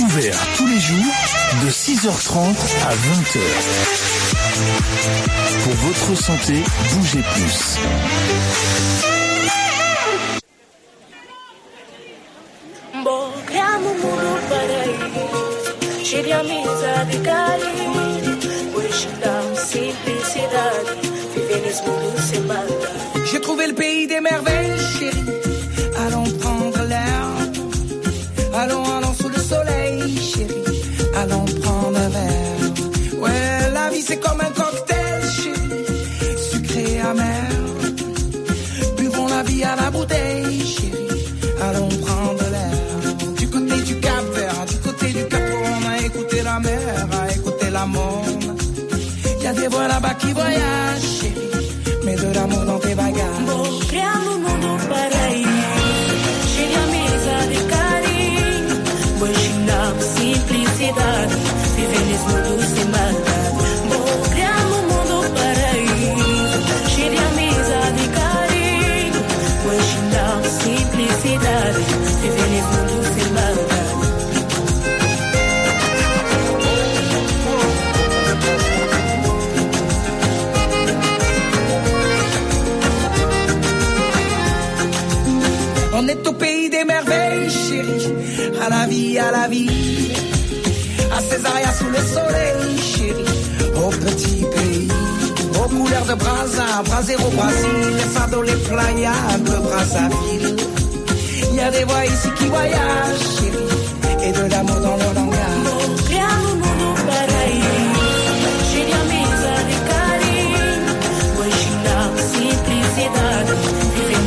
Ouvert tous les jours de 6h30 à 20h. Pour votre santé, bougez plus. J'ai trouvé le pays des merveilles, chérie. Y a des voix là-bas qui voyagent, À Césaria sous le soleil, chérie. Au petit pays. Aux couleurs de Brasa, Brasero, Brasil. Les fardeaux, les playas, de Brazzaville. Il y a des voix ici qui voyagent, chérie. Et de l'amour dans le langage. Simplicidade, viver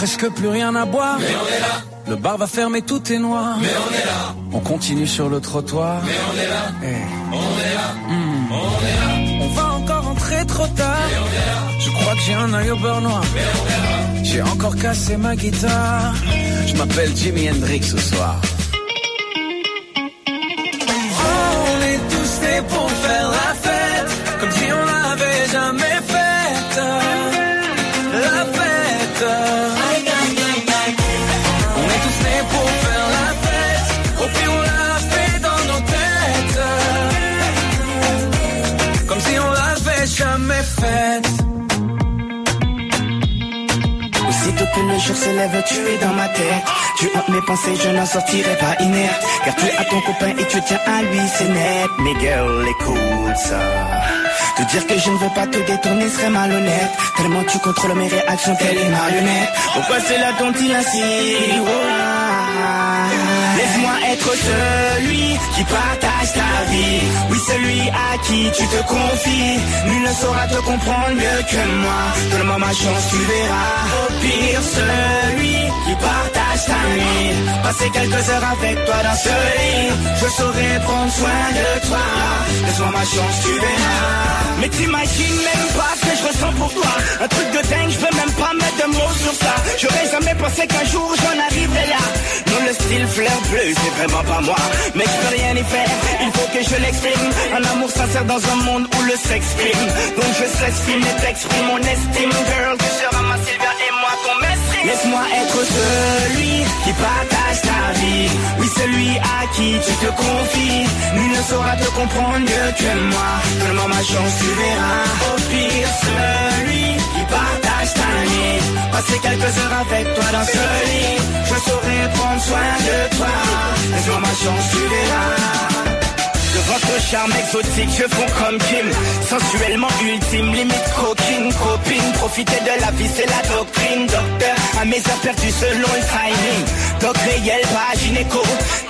presque plus rien à boire. Mais on est là. Le bar va fermer, tout est noir. Mais on est là. On continue sur le trottoir. Mais on est là. On est là. On est là. On va encore rentrer trop tard. Mais on est là. Je crois que j'ai un œil au beurre noir. Mais on est là. J'ai encore cassé ma guitare. Je m'appelle Jimi Hendrix ce soir. Jour se lève, tu es dans ma tête. Tu hantes mes pensées, je n'en sortirai pas inerte. Car tu as ton copain et tu tiens à lui, c'est net. Mais girl, écoute ça. Te dire que je ne veux pas te détourner serait malhonnête. Tellement tu contrôles mes réactions, telle une marionnette. Pourquoi cela dont-il ainsi Oh, ah. Laisse-moi être celui qui partage ta vie. Oui, celui à qui tu te confies. Nul ne saura te comprendre mieux que moi. Donne-moi ma chance, tu verras. Au pire, celui qui partage ta nuit. Passer quelques heures avec toi dans ce lit. Je saurai prendre soin de toi. Laisse-moi ma chance, tu verras. Mais t'imagines même pas ce que je ressens pour toi. Un truc de dingue, je peux même pas mettre de mots sur ça. J'aurais jamais pensé qu'un jour j'en arriverais là. Non, le style fleur bleu, c'est vraiment pas moi. Mais je peux rien y faire, il faut que je l'exprime. Un amour sincère dans un monde où le sexe prime. Donc je s'exprime et t'exprime mon estime, girl. Tu seras ma Sylvia et moi ton mestre. Laisse-moi être celui qui partage ta vie. Oui, celui à qui tu te confies. Nul ne saura te comprendre mieux que moi. Donne-moi ma chance, tu verras. Au pire, celui qui partage ta nuit. Passer quelques heures avec toi dans ce lit. Saurai prendre soin de toi. Laisse-moi ma chance, tu verras. Devant ton charme exotique, je fonds comme Kim Sensuellement ultime, limite coquine, copine Profiter de la vie, c'est la doctrine Docteur, à mes heures perdues selon le timing Doc réel, pas gynéco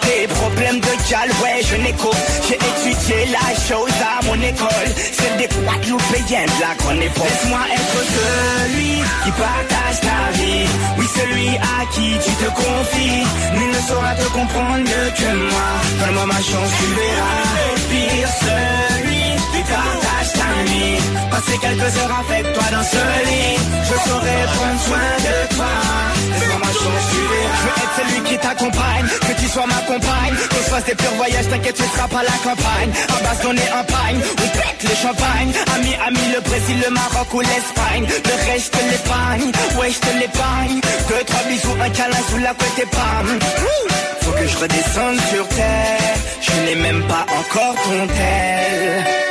Tes problèmes de gal, ouais, je n'écho. J'ai étudié la chose à mon école. Celle des Guadeloupéens de la grande époque. Laisse-moi être celui qui partage ta vie. Oui, celui à qui tu te confies. Nul ne saura te comprendre mieux que moi. Donne-moi ma chance, tu verras. Pire celui qui partage Passer quelques heures avec toi dans ce lit. Je saurai prendre soin de toi. Laisse-moi ma chance, tu Je veux être celui qui t'accompagne. Que tu sois ma compagne. Qu'on se fasse des purs voyages, t'inquiète tu seras pas la campagne. À base on est en pagne, on pète le champagne Ami, ami, le Brésil, le Maroc ou l'Espagne. Le reste je te l'épargne, ouais je te l'épargne. Deux, trois bisous, un câlin sous la couette et Faut que je redescende sur terre. Je n'ai même pas encore ton tel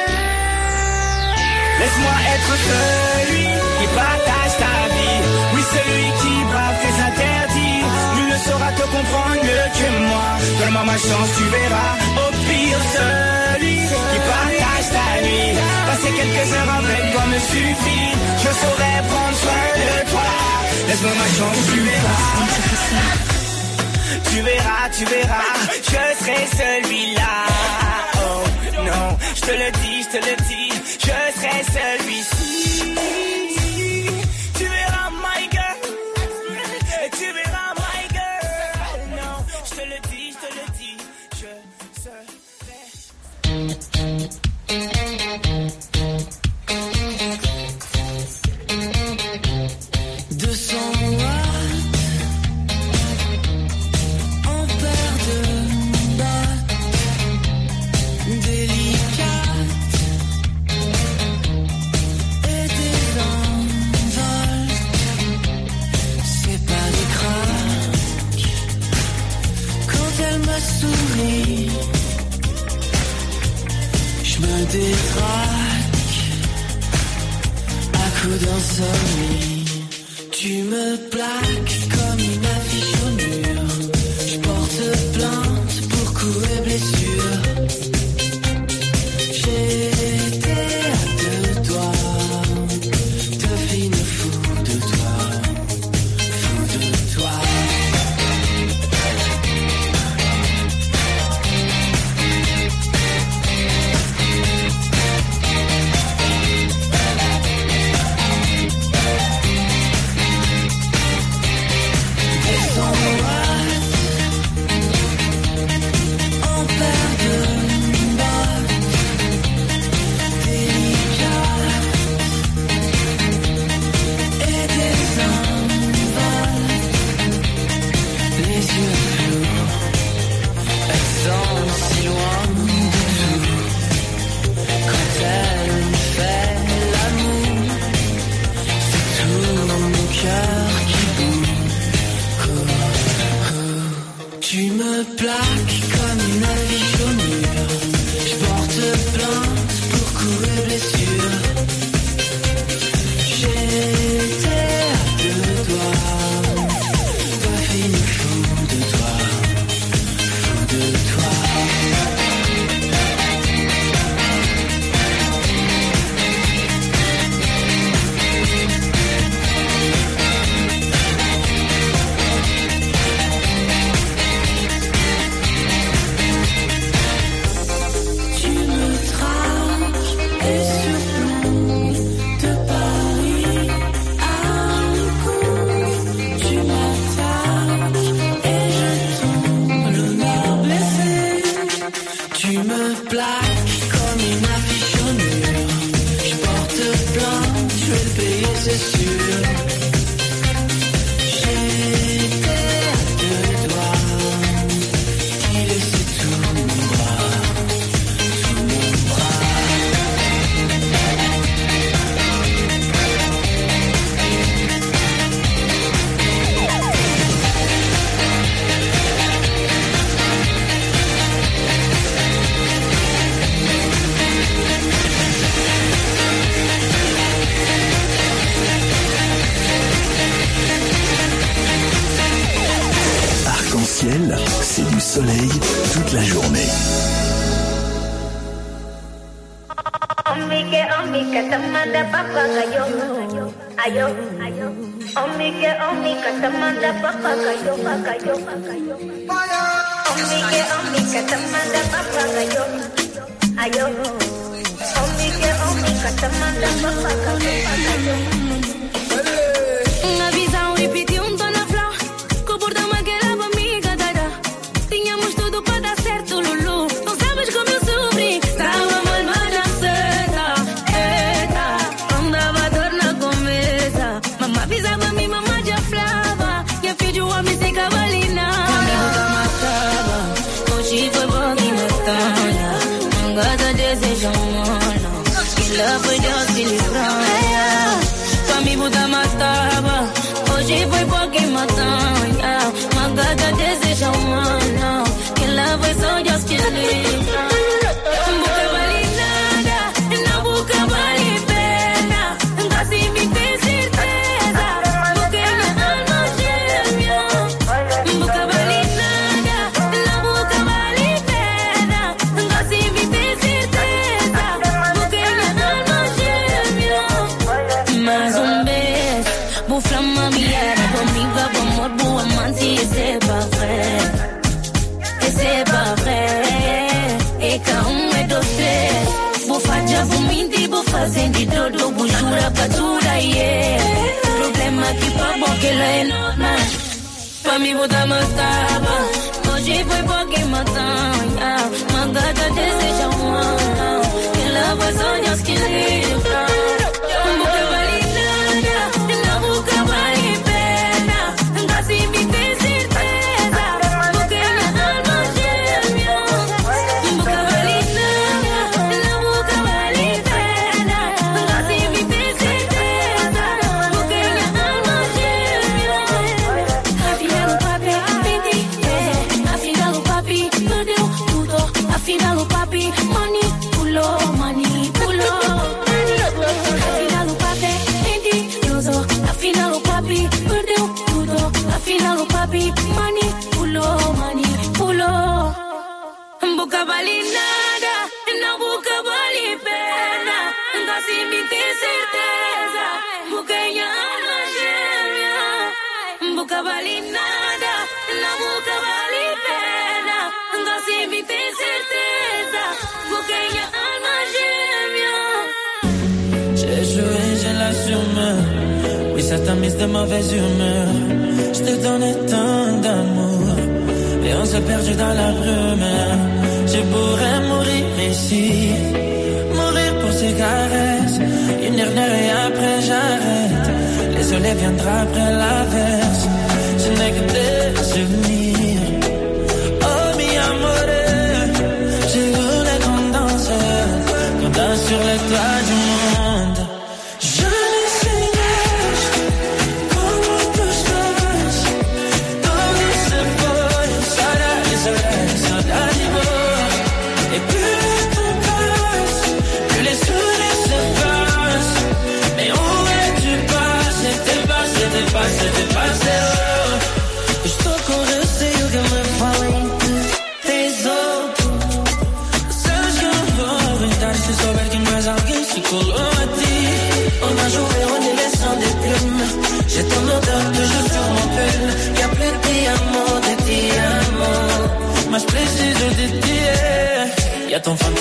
Laisse-moi être celui qui partage ta vie. Oui, celui qui brave tes interdits. Nul ne saura te comprendre mieux que moi. Donne-moi ma chance, tu verras. Au pire, celui qui partage ta nuit Passer quelques heures avec toi me suffit. Je saurai prendre soin de toi. Laisse-moi ma chance, tu verras. Tu verras, tu verras, je serai celui-là. Oh non, je te le dis, je te le dis, je serai celui-ci. À coups d'insomnie. Tu me plaques ah go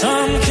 a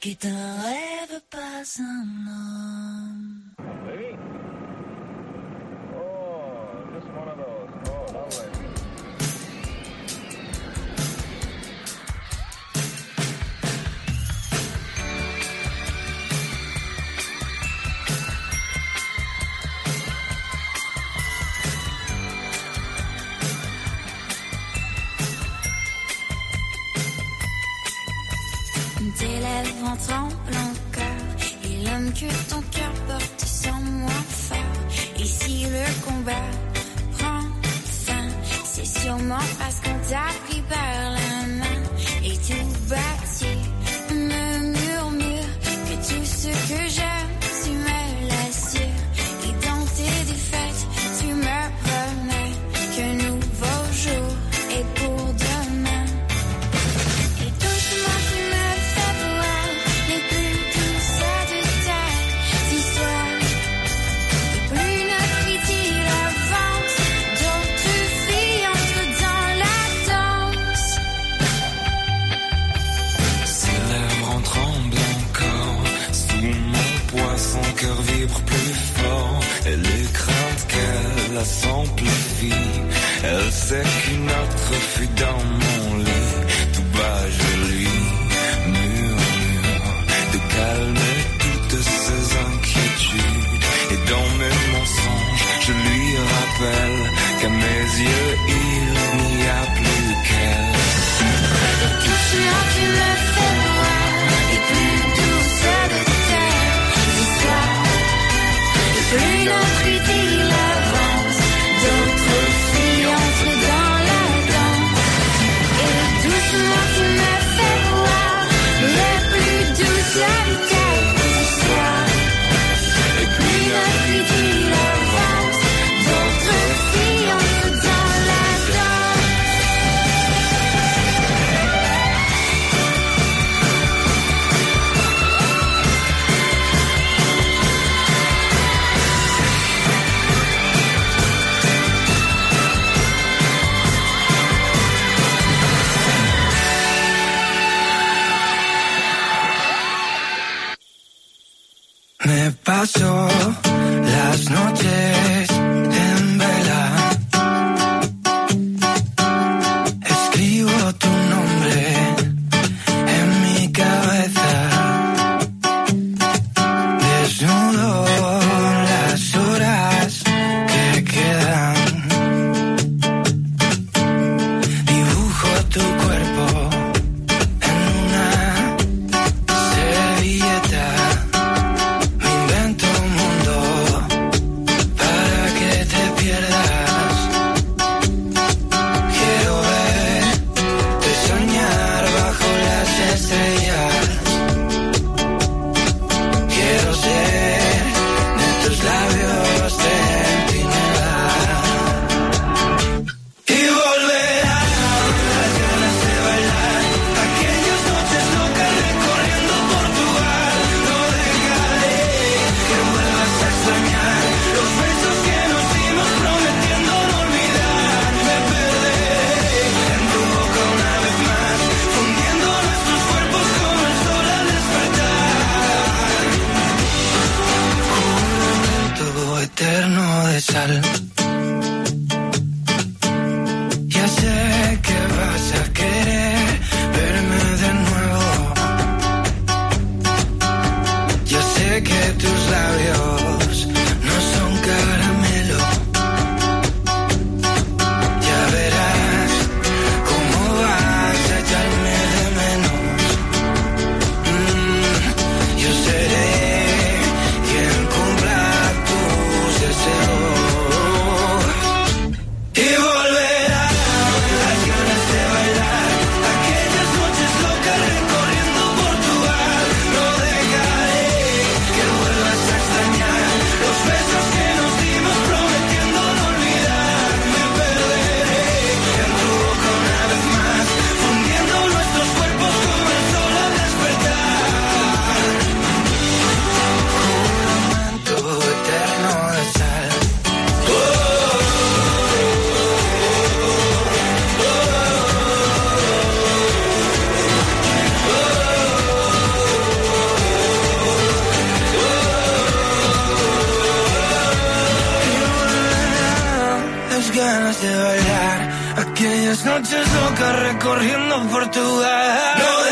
Je de bailar aquellas noches locas recorriendo Portugal. No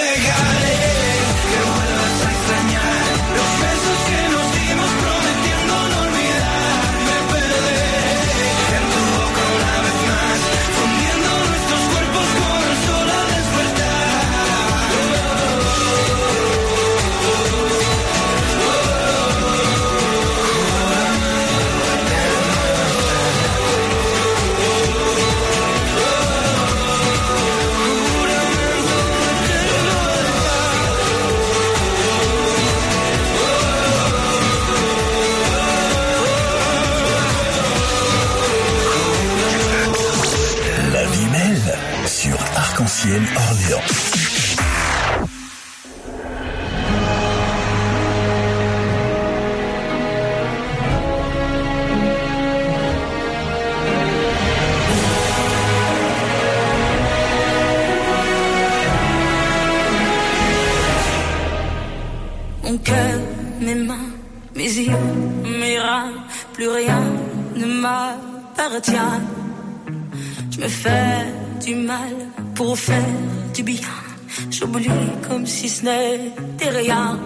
Mon cœur, mes mains, mes yeux, mes reins, plus rien ne m'appartient. Je me fais du mal pour faire du bien. J'oublie comme si ce n'était rien.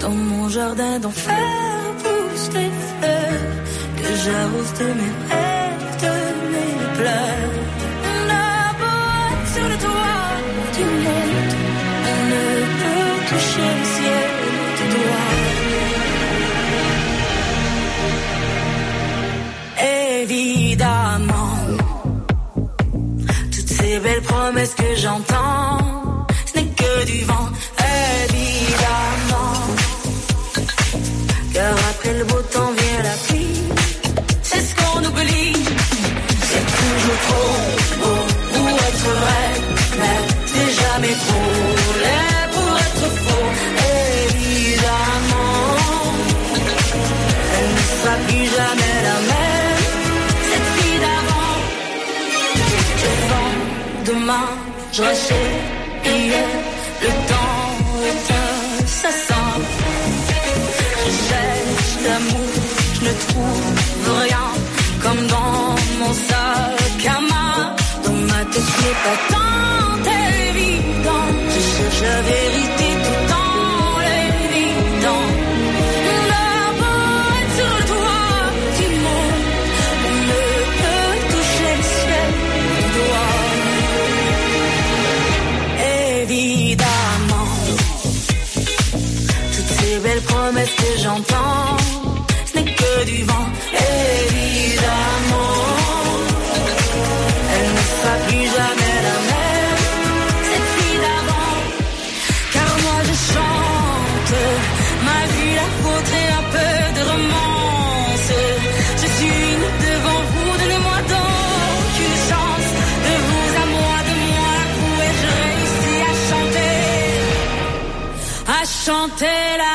Dans mon jardin d'enfer poussent des fleurs que j'arrose de mes rêves, de mes pleurs. On a beau être sur le toit du monde, on ne peut toucher promesses je hier. Le temps est incessant. Je cherche l'amour, je ne trouve rien. Comme dans mon sac à main, dans ma tête ce n'est pas tant promesses que j'entends, ce n'est que du vent. Évidemment, elle ne sera plus jamais la même, cette fille d'avant. Car moi je chante ma vie, la vôtre et un peu de romance. Je suis devant vous, donnez-moi donc une chance. De vous à moi, de moi à vous, et je réussis à chanter, à chanter la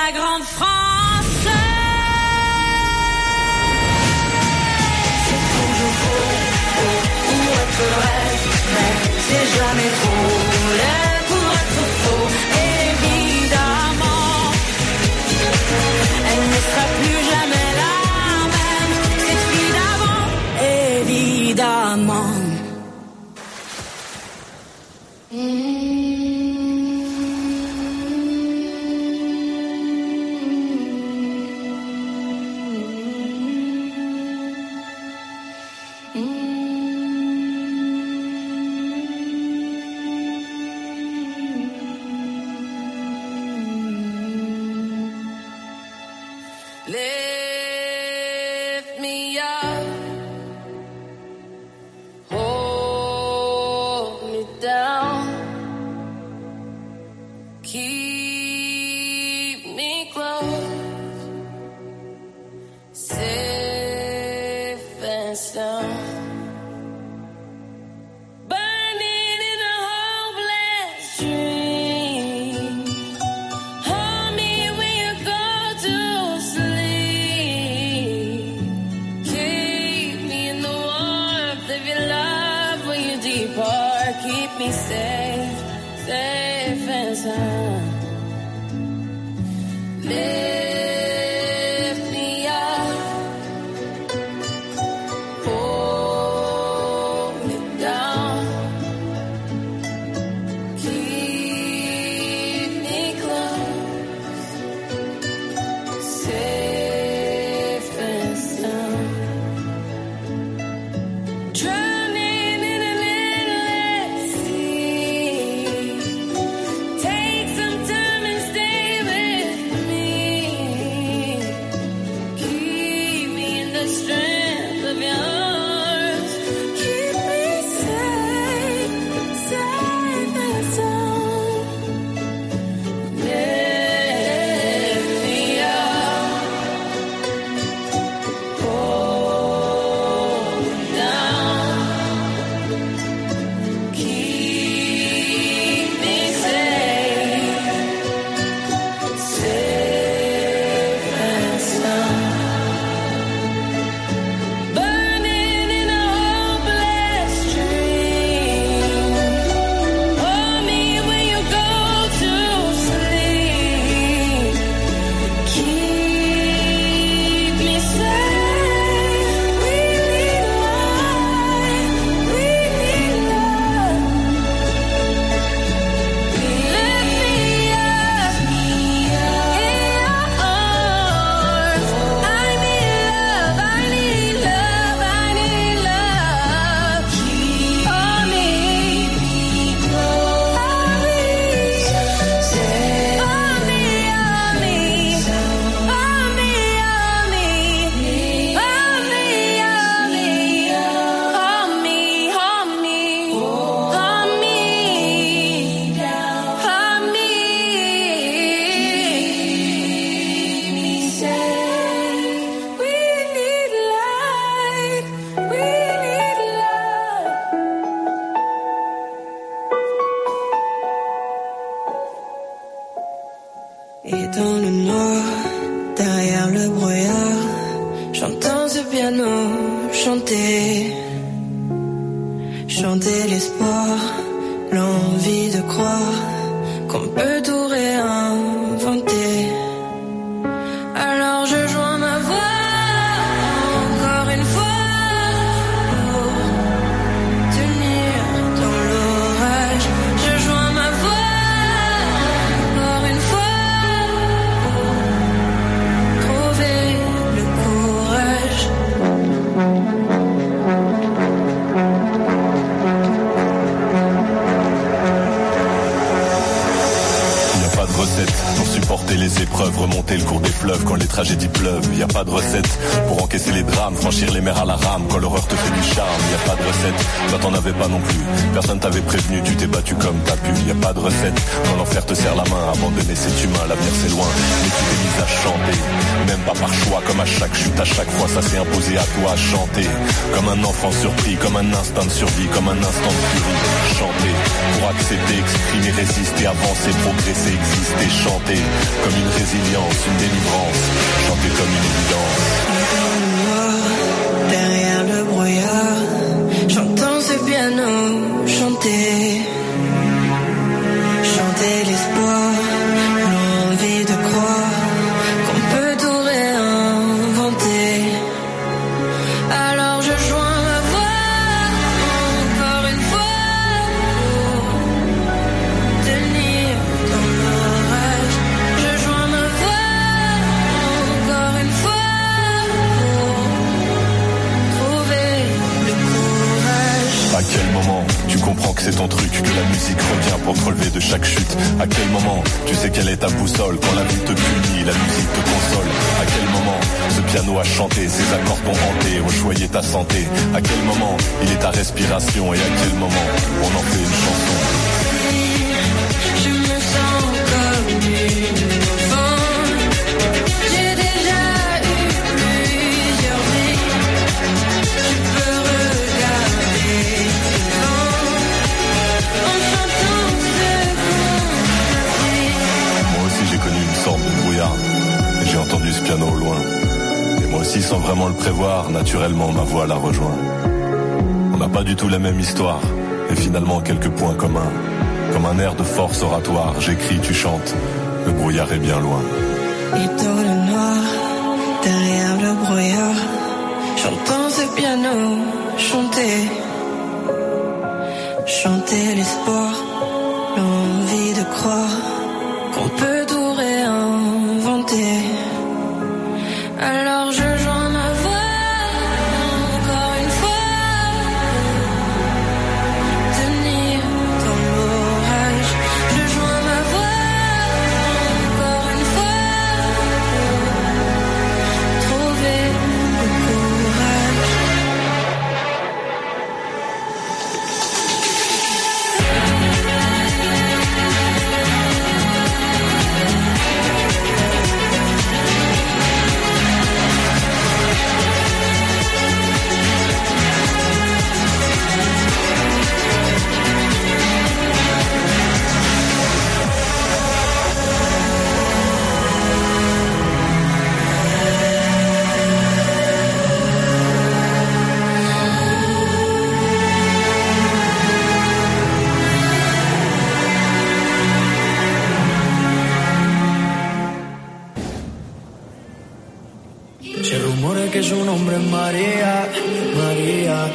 Se rumora que su nombre es María, María,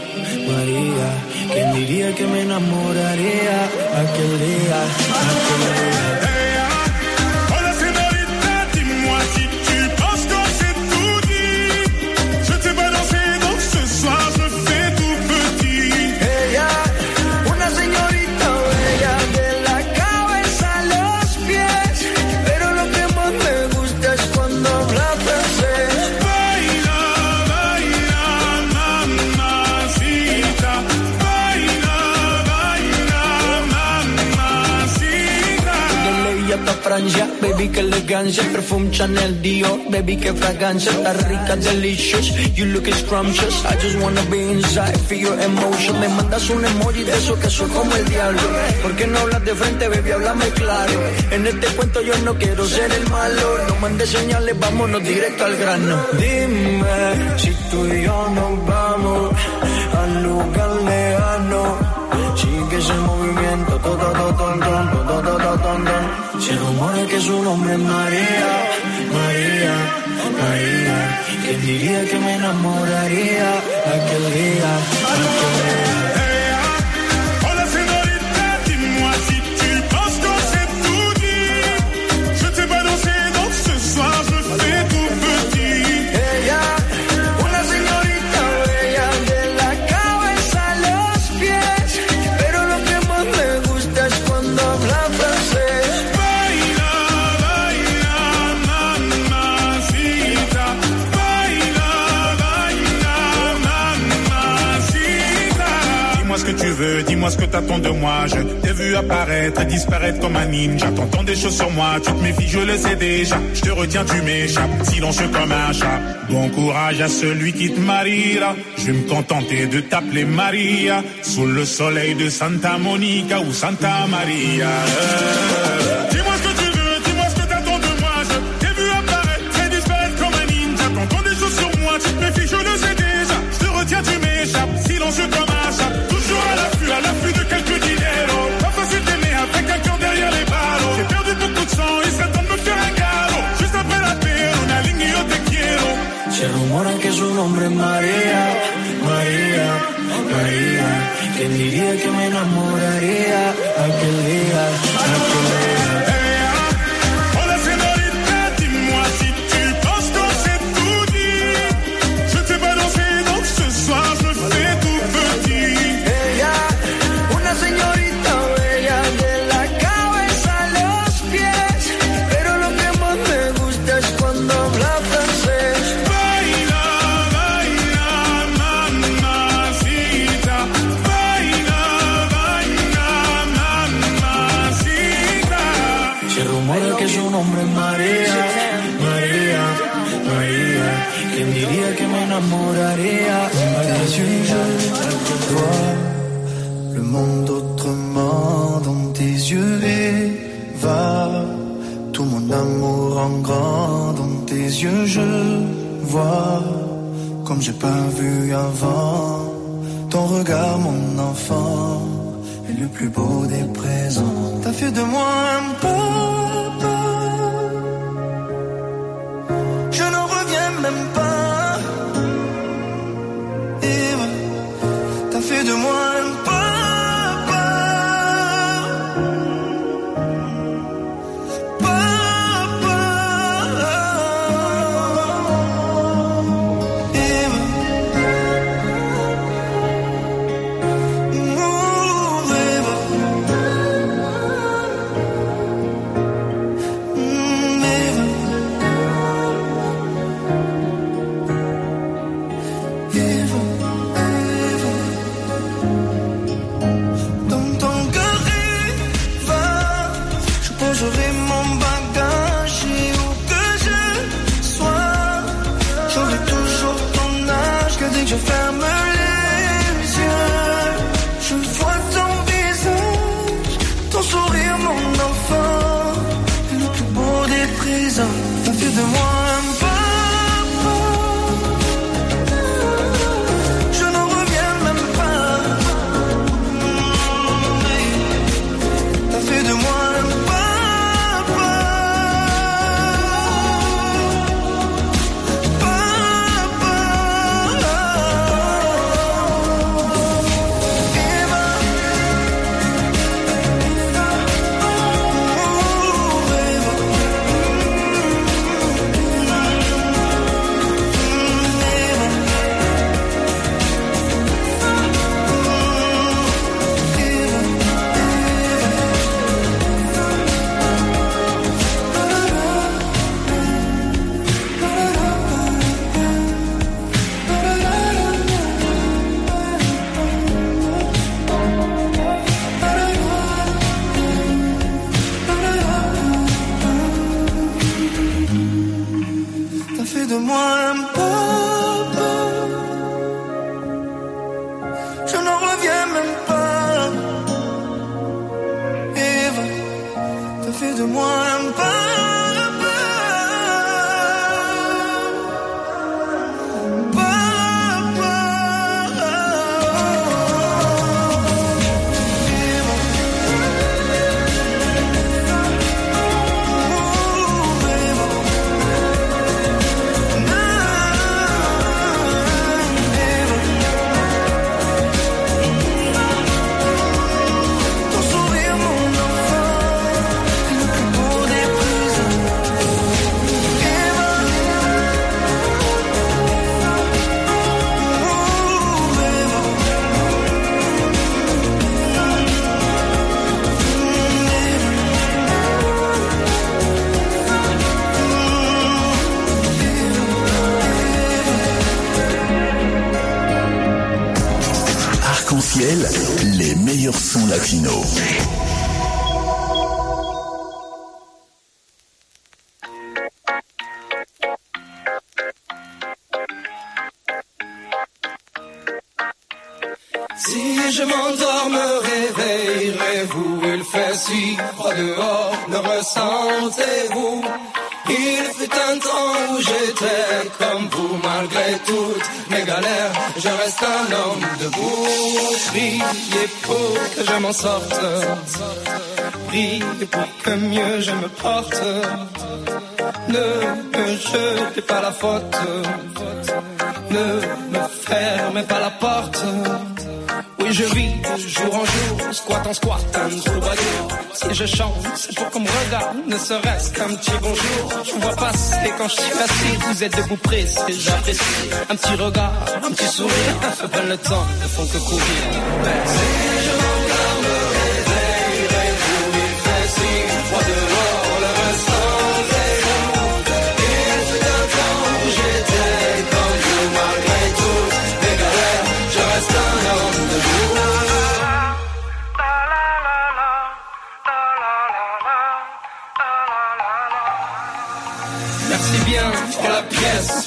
María. ¿Quién diría que me enamoraría aquel día? Aquel día. Baby que elegancia, perfume Chanel Dior, baby que fragancia, está rica, delicious, you look scrumptious, I just wanna be inside, feel your emotion, me mandas un emoji de eso que soy como el diablo, ¿por qué no hablas de frente, baby, háblame claro, en este cuento yo no quiero ser el malo, no mandes señales, vámonos directo al grano, dime si tú y yo nos vamos al lugar lejano, sigue ese movimiento, todo, todo, todo, todo, todo, todo, todo, se rumora que su nombre es María, María, María, ¿quién diría que me enamoraría aquel día, aquel día? Dis-moi ce que t'attends de moi. Je t'ai vu apparaître et disparaître comme un ninja. T'entends des choses sur moi, tu te méfies, je le sais déjà. Je te retiens, tu m'échappes, silencieux comme un chat. Bon courage à celui qui te mariera. Je vais me contenter de t'appeler Maria. Sous le soleil de Santa Monica ou Santa Maria. Dis-moi ce que tu veux, dis-moi ce que t'attends de moi. Je t'ai vu apparaître et disparaître comme un ninja. T'entends des choses sur moi, tu te méfies, je le sais déjà. Je te retiens, tu m'échappes, silencieux comme María, María, María. ¿Quién diría que me enamoraría aquel día, j'ai pas vu avant ton regard, mon enfant, est le plus beau des présents. T'as fait de moi un papa, m'en sorte Priez pour que mieux je me porte Ne me jetez pas la faute Ne me fermez pas la porte oui, je vis jour en jour, squat en squat, un troubadour. Si je chante, c'est pour qu'on me regarde, ne serait-ce qu'un petit bonjour. Je vous vois passer quand je suis assis, vous êtes debout pressé, j'apprécie. Un petit regard, un petit sourire, se prennent le temps, ne font que courir.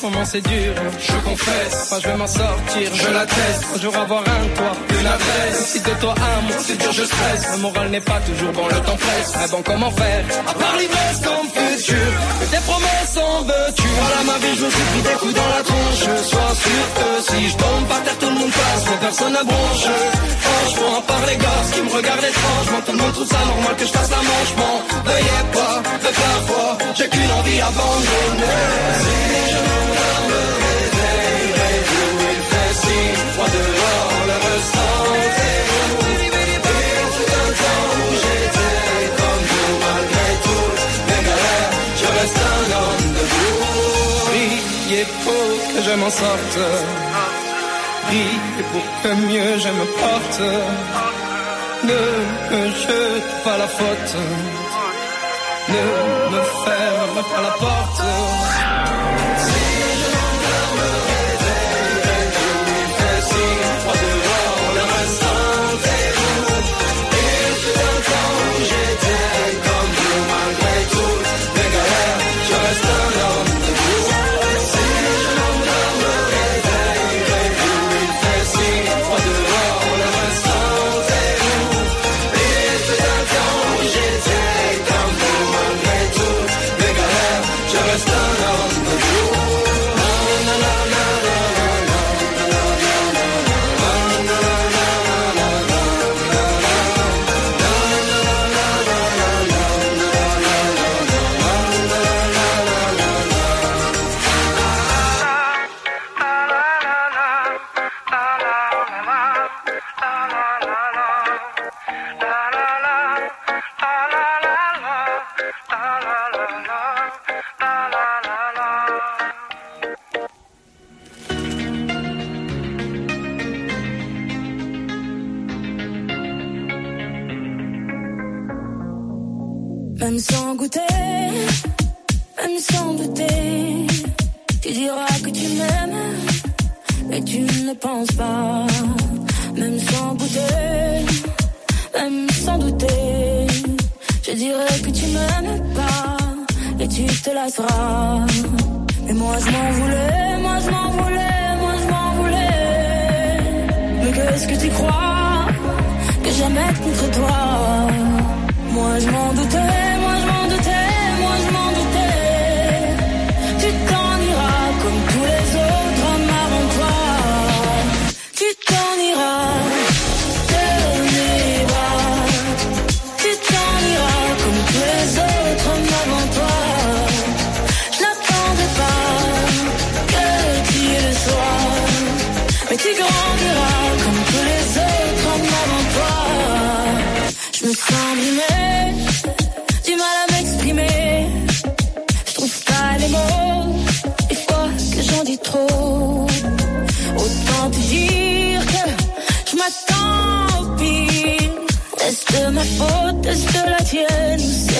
Moment c'est dur, je confesse. Moi je vais m'en sortir, je l'atteste. Un jour avoir un toit, une adresse. Si de toi un mot, c'est dur, je stresse. Le moral n'est pas toujours bon, le temps presse. Mais bon, comment faire? À part l'ivresse comme futur, que tes promesses en veux-tu? Voilà ma vie, je me suis pris des coups dans la tronche. Sois sûr que si je tombe par terre, tout le monde passe, mais personne ne bronche. Franchement, à part les gars qui me regardent étrangement, tout le monde trouve ça normal que je fasse la manche. M'en veuillez pas de parfois, j'ai qu'une envie abandonnée. Froid dehors, le ressentez-vous. Il fut un temps où j'étais comme vous, malgré toutes mes galères, je reste un homme debout. Priez pour que je m'en sorte, priez pour que mieux je me porte. Ne me jete pas la faute, ne me ferme pas la porte. Ne penses pas. Même sans goûter, même sans douter, je dirais que tu m'aimes pas, et tu te lasseras. Et moi je m'en voulais, moi je m'en voulais, moi je m'en voulais. Mais qu'est-ce que tu crois que j'aimais contre toi? Moi je m'en doutais, moi Est-ce de ma faute, est-ce de la tienne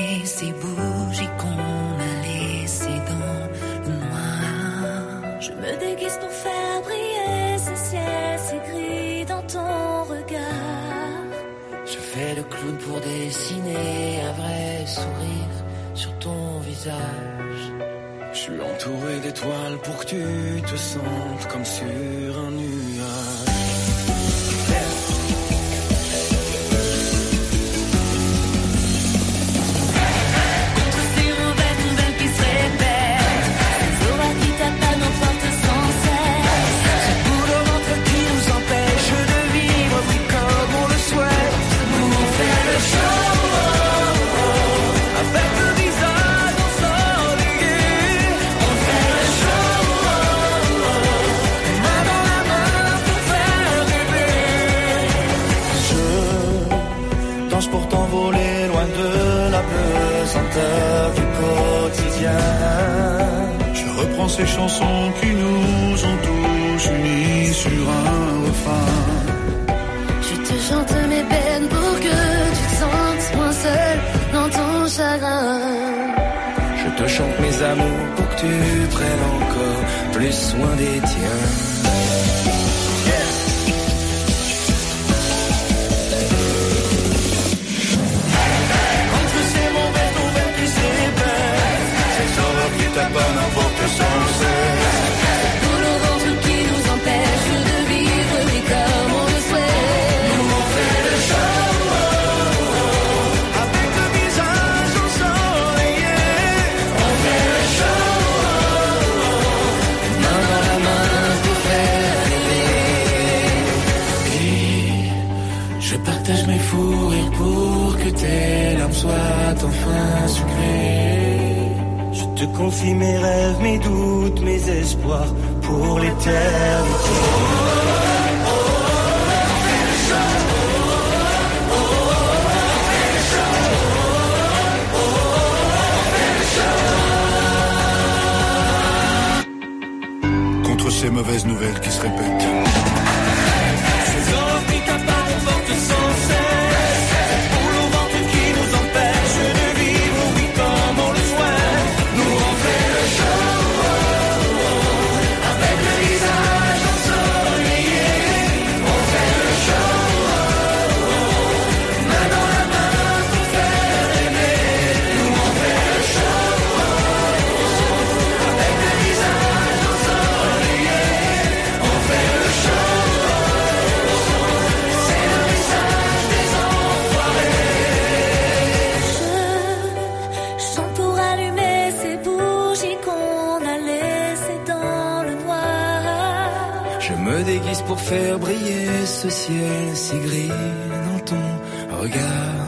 allumé ces bougies qu'on a laissées dans le noir. Je me déguise pour faire briller ce ciel ces gris dans ton regard. Je fais le clown pour dessiner un vrai sourire sur ton visage. Je suis entouré d'étoiles pour que tu te sentes comme sur un nuage. ces chansons qui nous ont tous unis sur un refrain. Je te chante mes peines pour que tu te sentes moins seul dans ton chagrin. Je te chante mes amours pour que tu prennes encore plus soin des tiens. enfin. Je te confie mes rêves, mes doutes, mes espoirs pour l'éternité. Contre ces mauvaises nouvelles qui se répètent faire briller ce ciel si gris dans ton regard.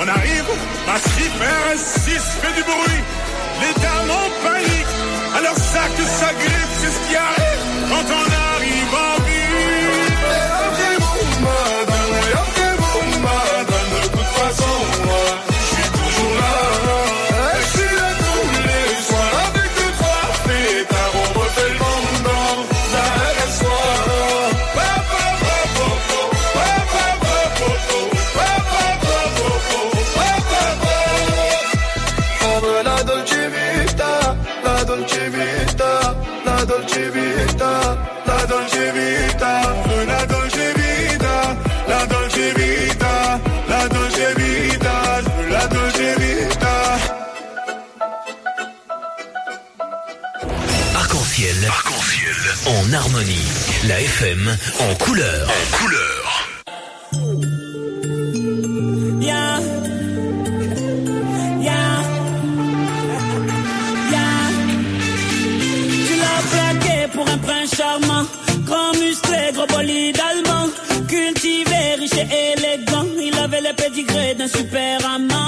On arrive, ma stripper 6 fait du bruit. Les dames en panique, alors ça que ça grippe, c'est ce qui arrive quand on arrive en en harmonie. La FM en couleur. En couleur. Tu l'as plaqué pour un prince charmant. Grand musclé, gros bolide allemand. Cultivé, riche et élégant. Il avait les pédigrés d'un super amant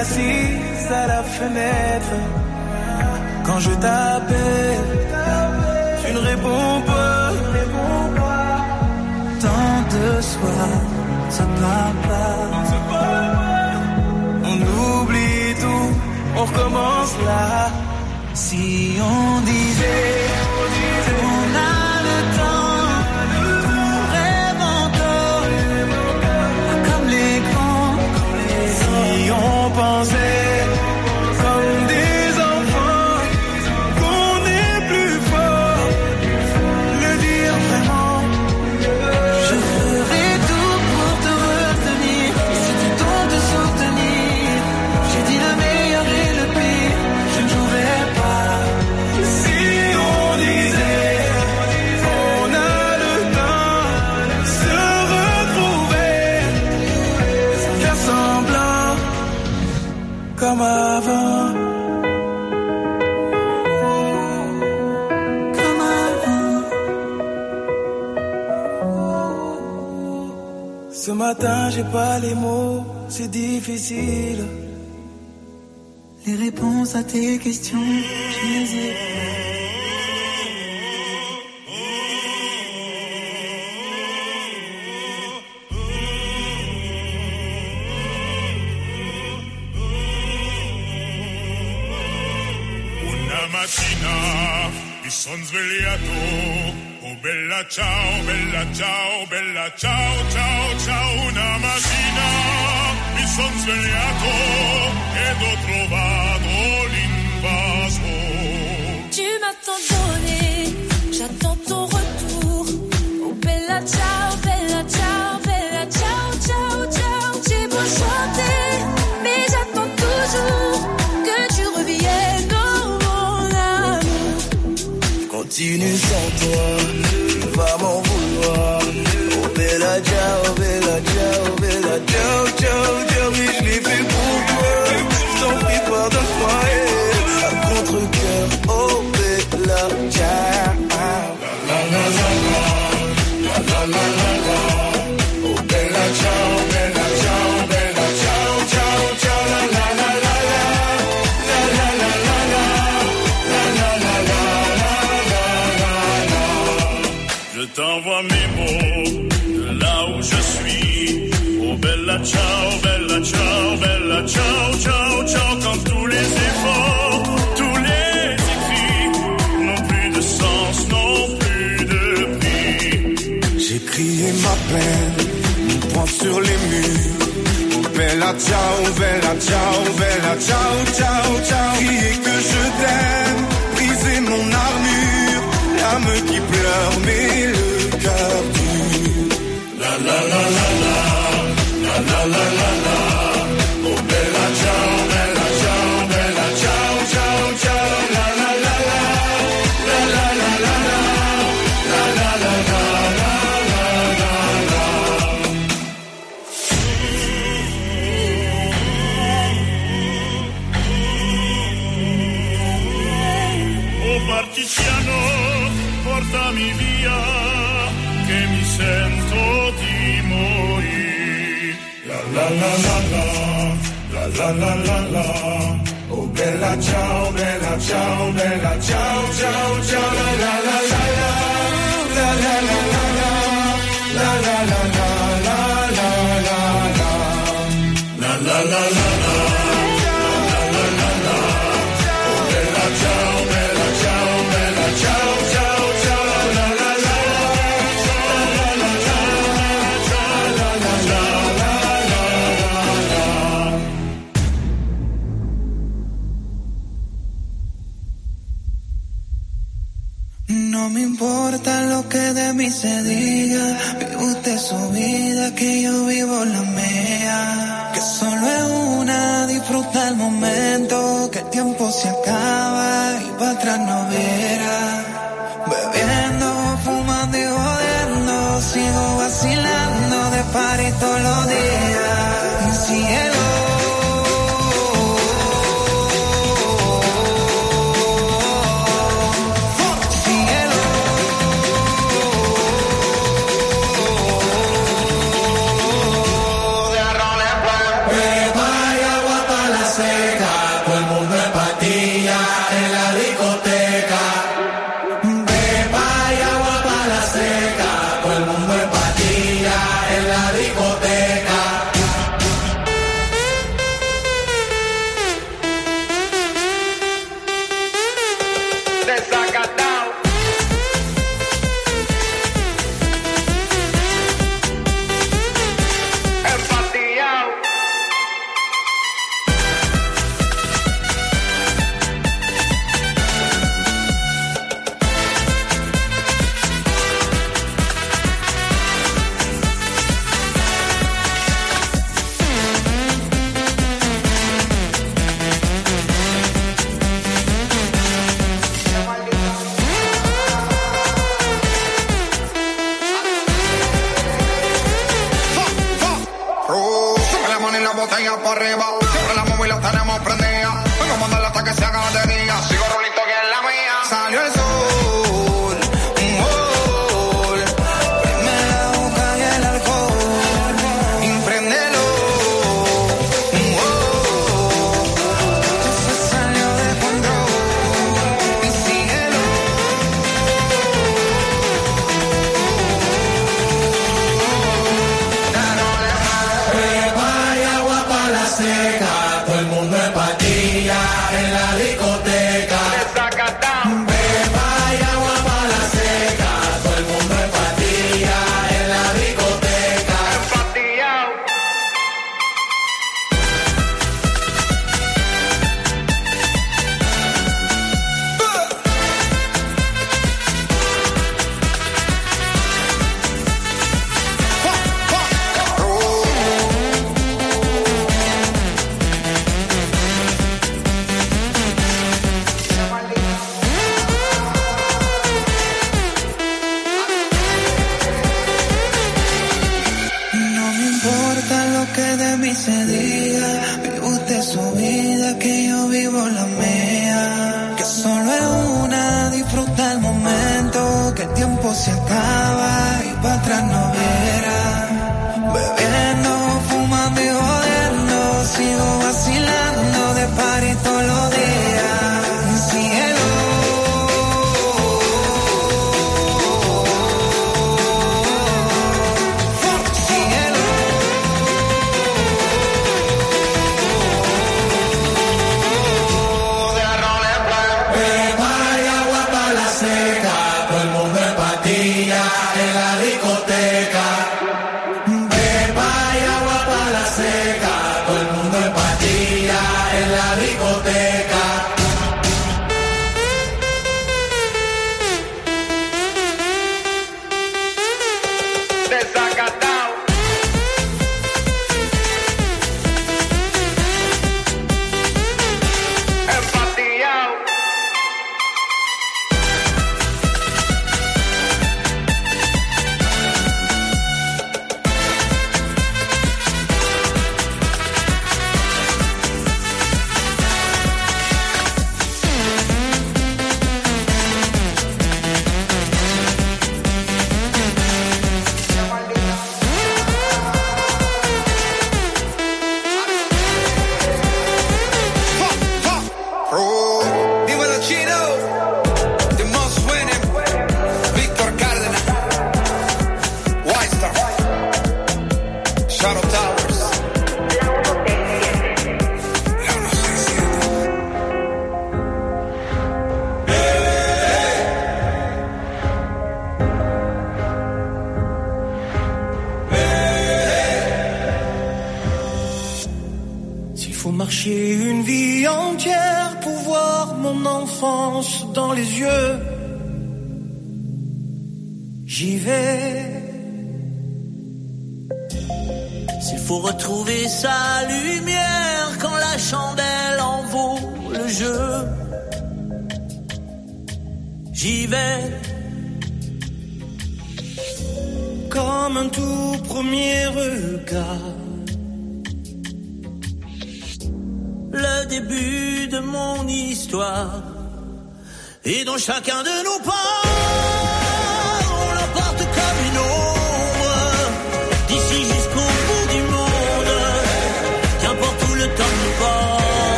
assise à la fenêtre. Quand je t'appelle, tu ne réponds pas. Tant de soir, ça parle pas. On oublie tout, on recommence là. Si on disait pas les mots, c'est difficile. Les réponses à tes questions, je les ai. Una mattina bella ciao, bella ciao, bella ciao, ciao, ciao. Una mattina mi son svegliato ed ho trovato Continue sans toi, tu vas m'en vouloir. Oh bella ciao, bella ciao, bella ciao, ciao, ciao, oui je l'ai fait pour toi. Je t'en prie, pardonne-moi, eh. à contre-cœur, oh bella ciao. La la la la la, la la la oh bella ciao, Je t'envoie mes mots de là où je suis. Oh bella ciao, bella ciao, bella ciao, ciao, ciao. Quand tous les efforts, tous les écrits n'ont plus de sens, n'ont plus de prix. J'ai crié ma peine, mon poing sur les murs. Oh bella ciao, bella ciao, bella ciao, ciao, ciao. Crier que je t'aime, briser mon armure. L'âme qui pleure, mais le. La la la la, la la la. Oh bella ciao, bella ciao, bella ciao, ciao, ciao, la la la la la. se diga, vive usted su vida, que yo vivo la mía. Que solo es una, disfruta el momento, que el tiempo se acaba y para atrás no verá. Bebiendo, fumando y jodiendo, sigo vacilando de parito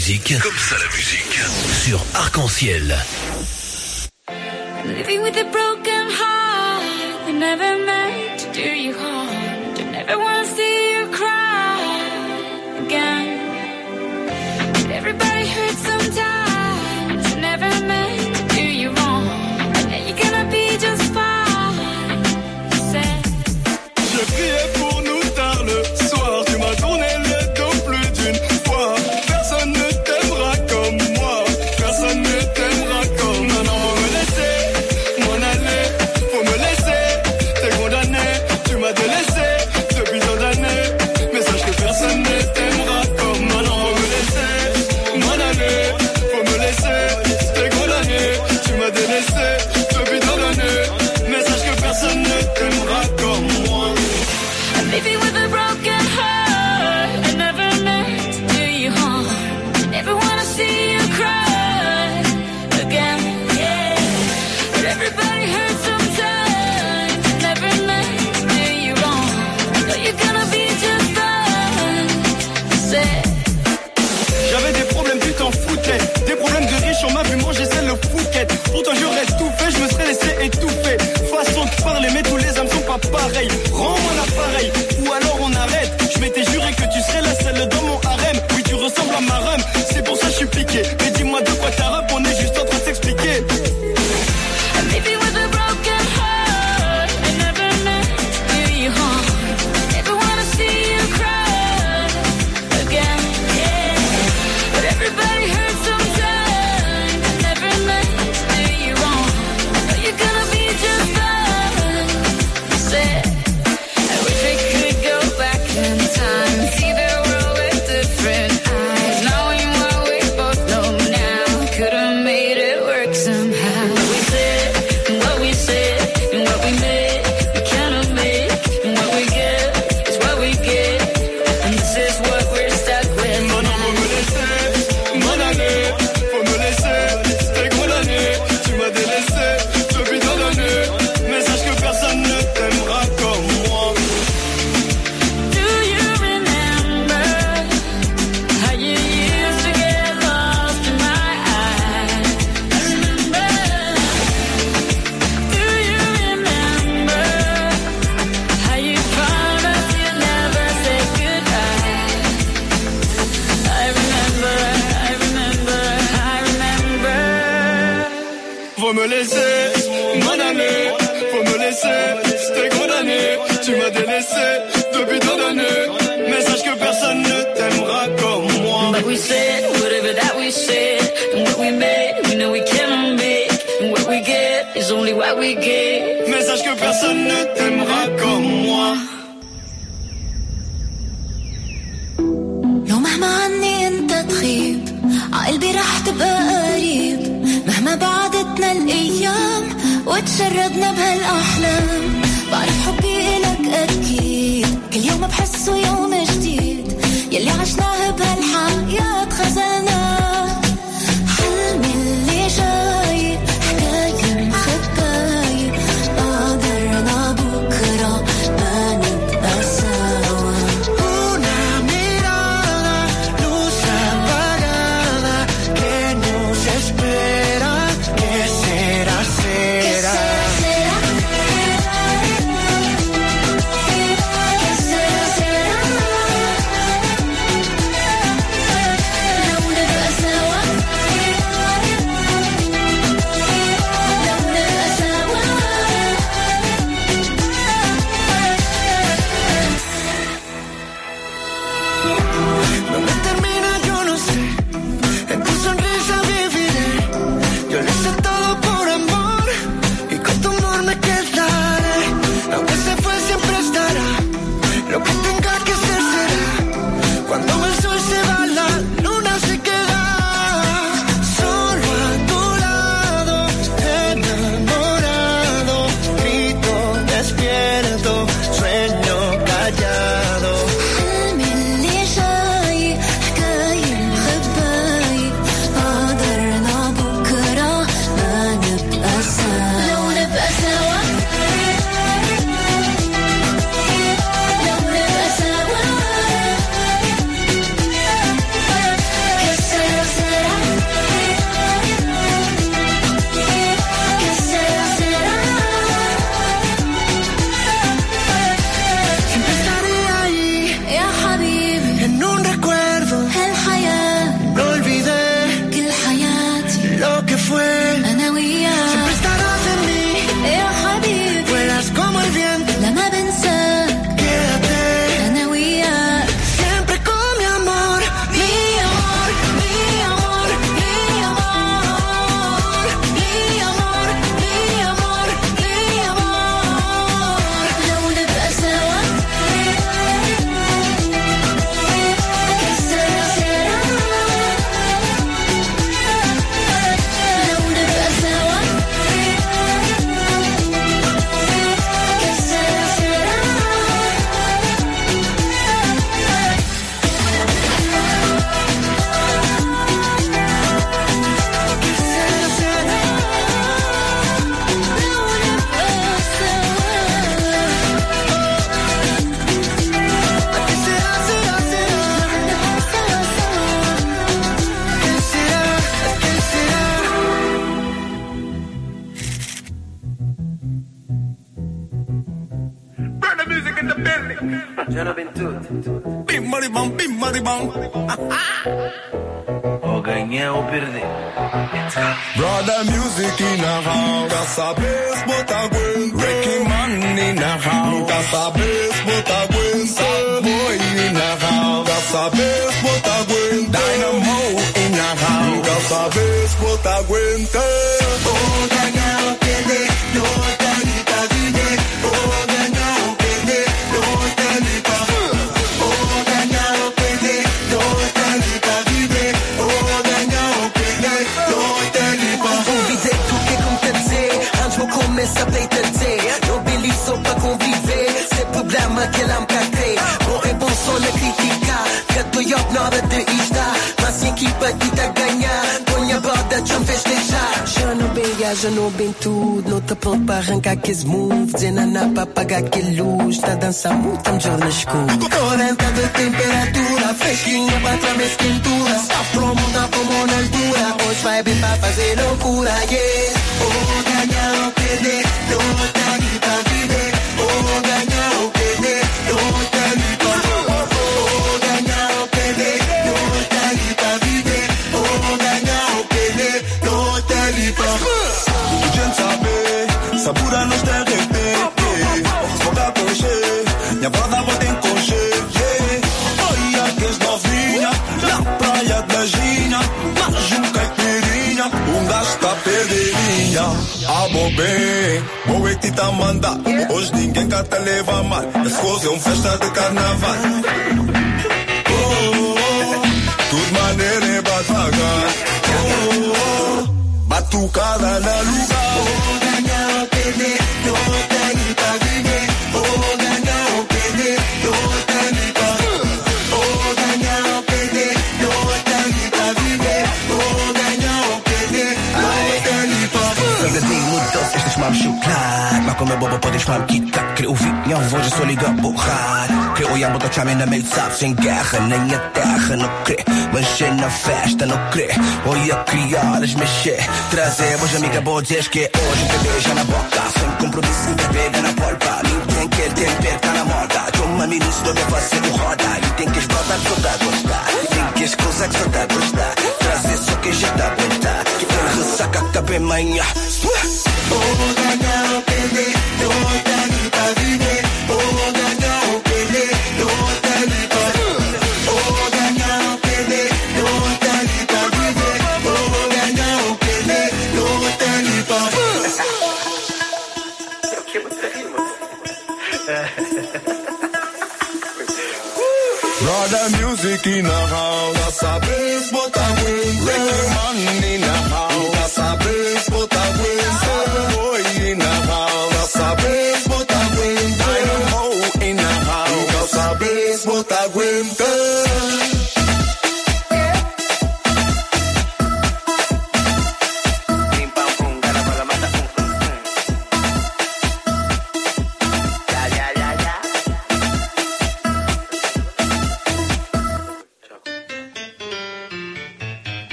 musique.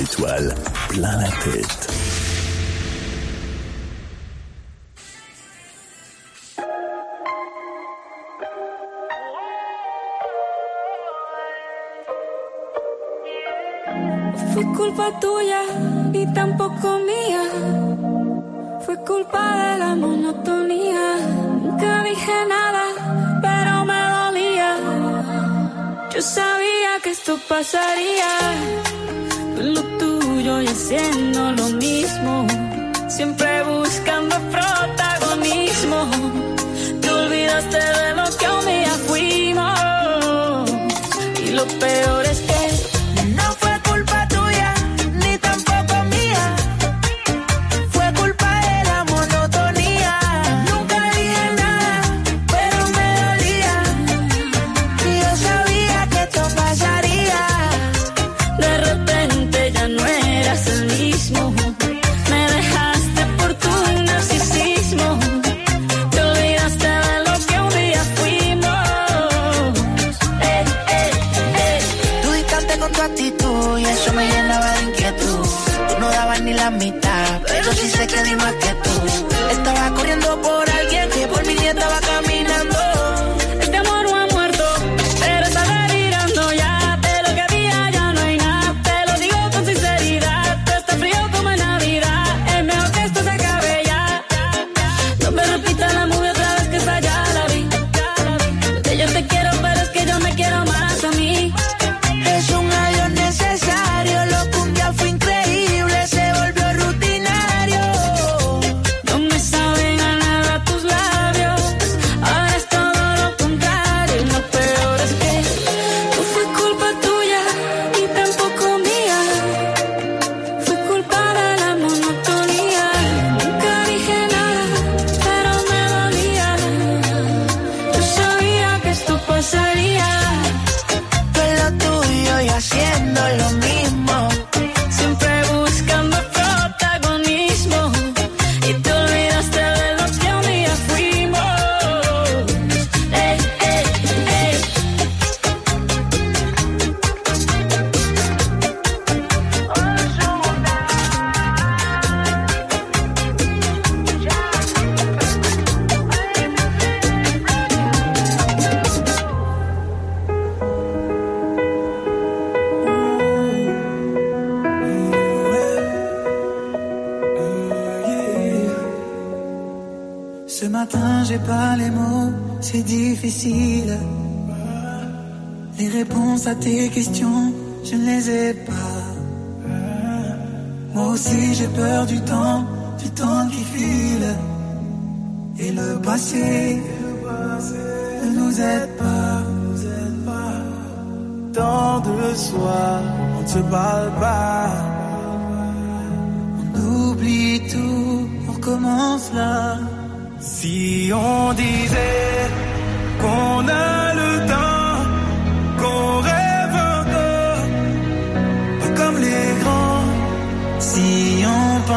Étoiles plein la tête.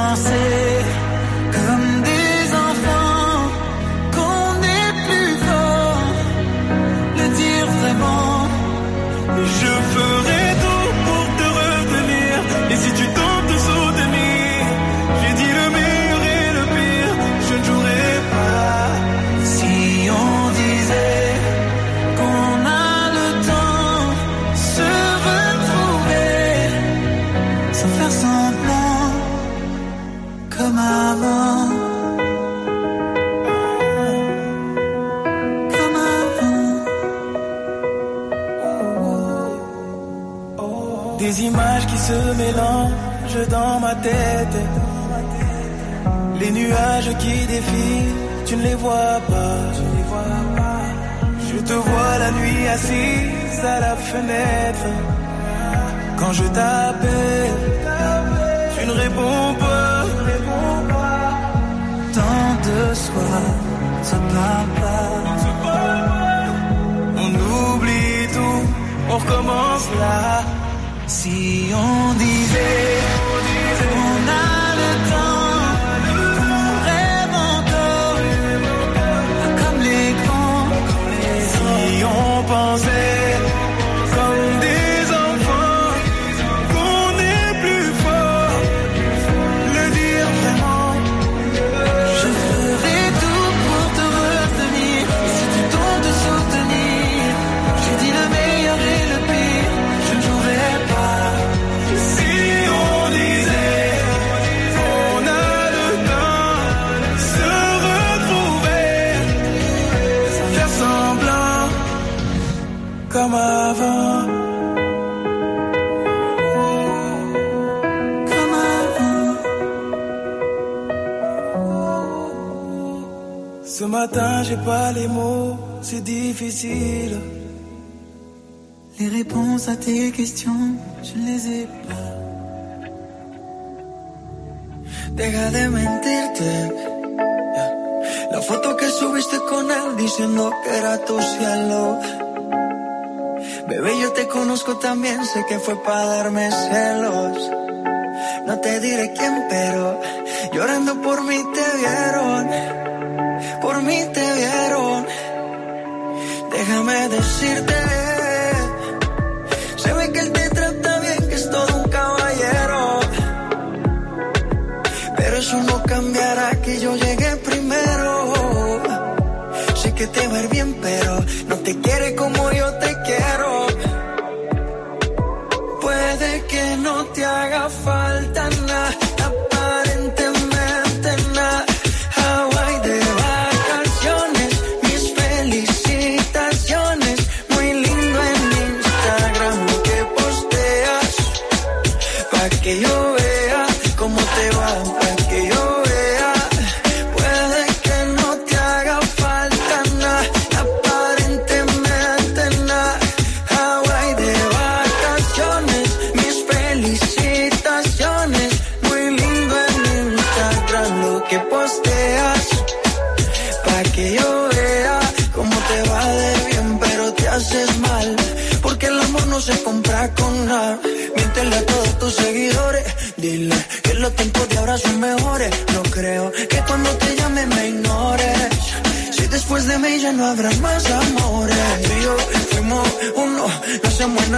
On se l'orage dans ma tête. Les nuages qui défilent, tu ne les vois pas. Je te vois la nuit assise à la fenêtre. Quand je t'appelle, tu ne réponds pas. Tant de soir, ça parle pas. On oublie tout, on recommence là. Si on disait, on a le temps, qu'on rêve comme les grands. Si on pensait, matin, j'ai pas les. Les réponses à tes questions, je les ai pas. Deja de mentirte. La foto que subiste con él diciendo que era tu cielo. Bebé, yo te conozco también, sé que fue para darme celos. No te diré quién, pero llorando por mí te vieron. Déjame decirte. Se ve que él te trata bien, que es todo un caballero. Pero eso no cambiará que yo llegué primero. Sé que te va a ir bien, pero no te quiere como yo te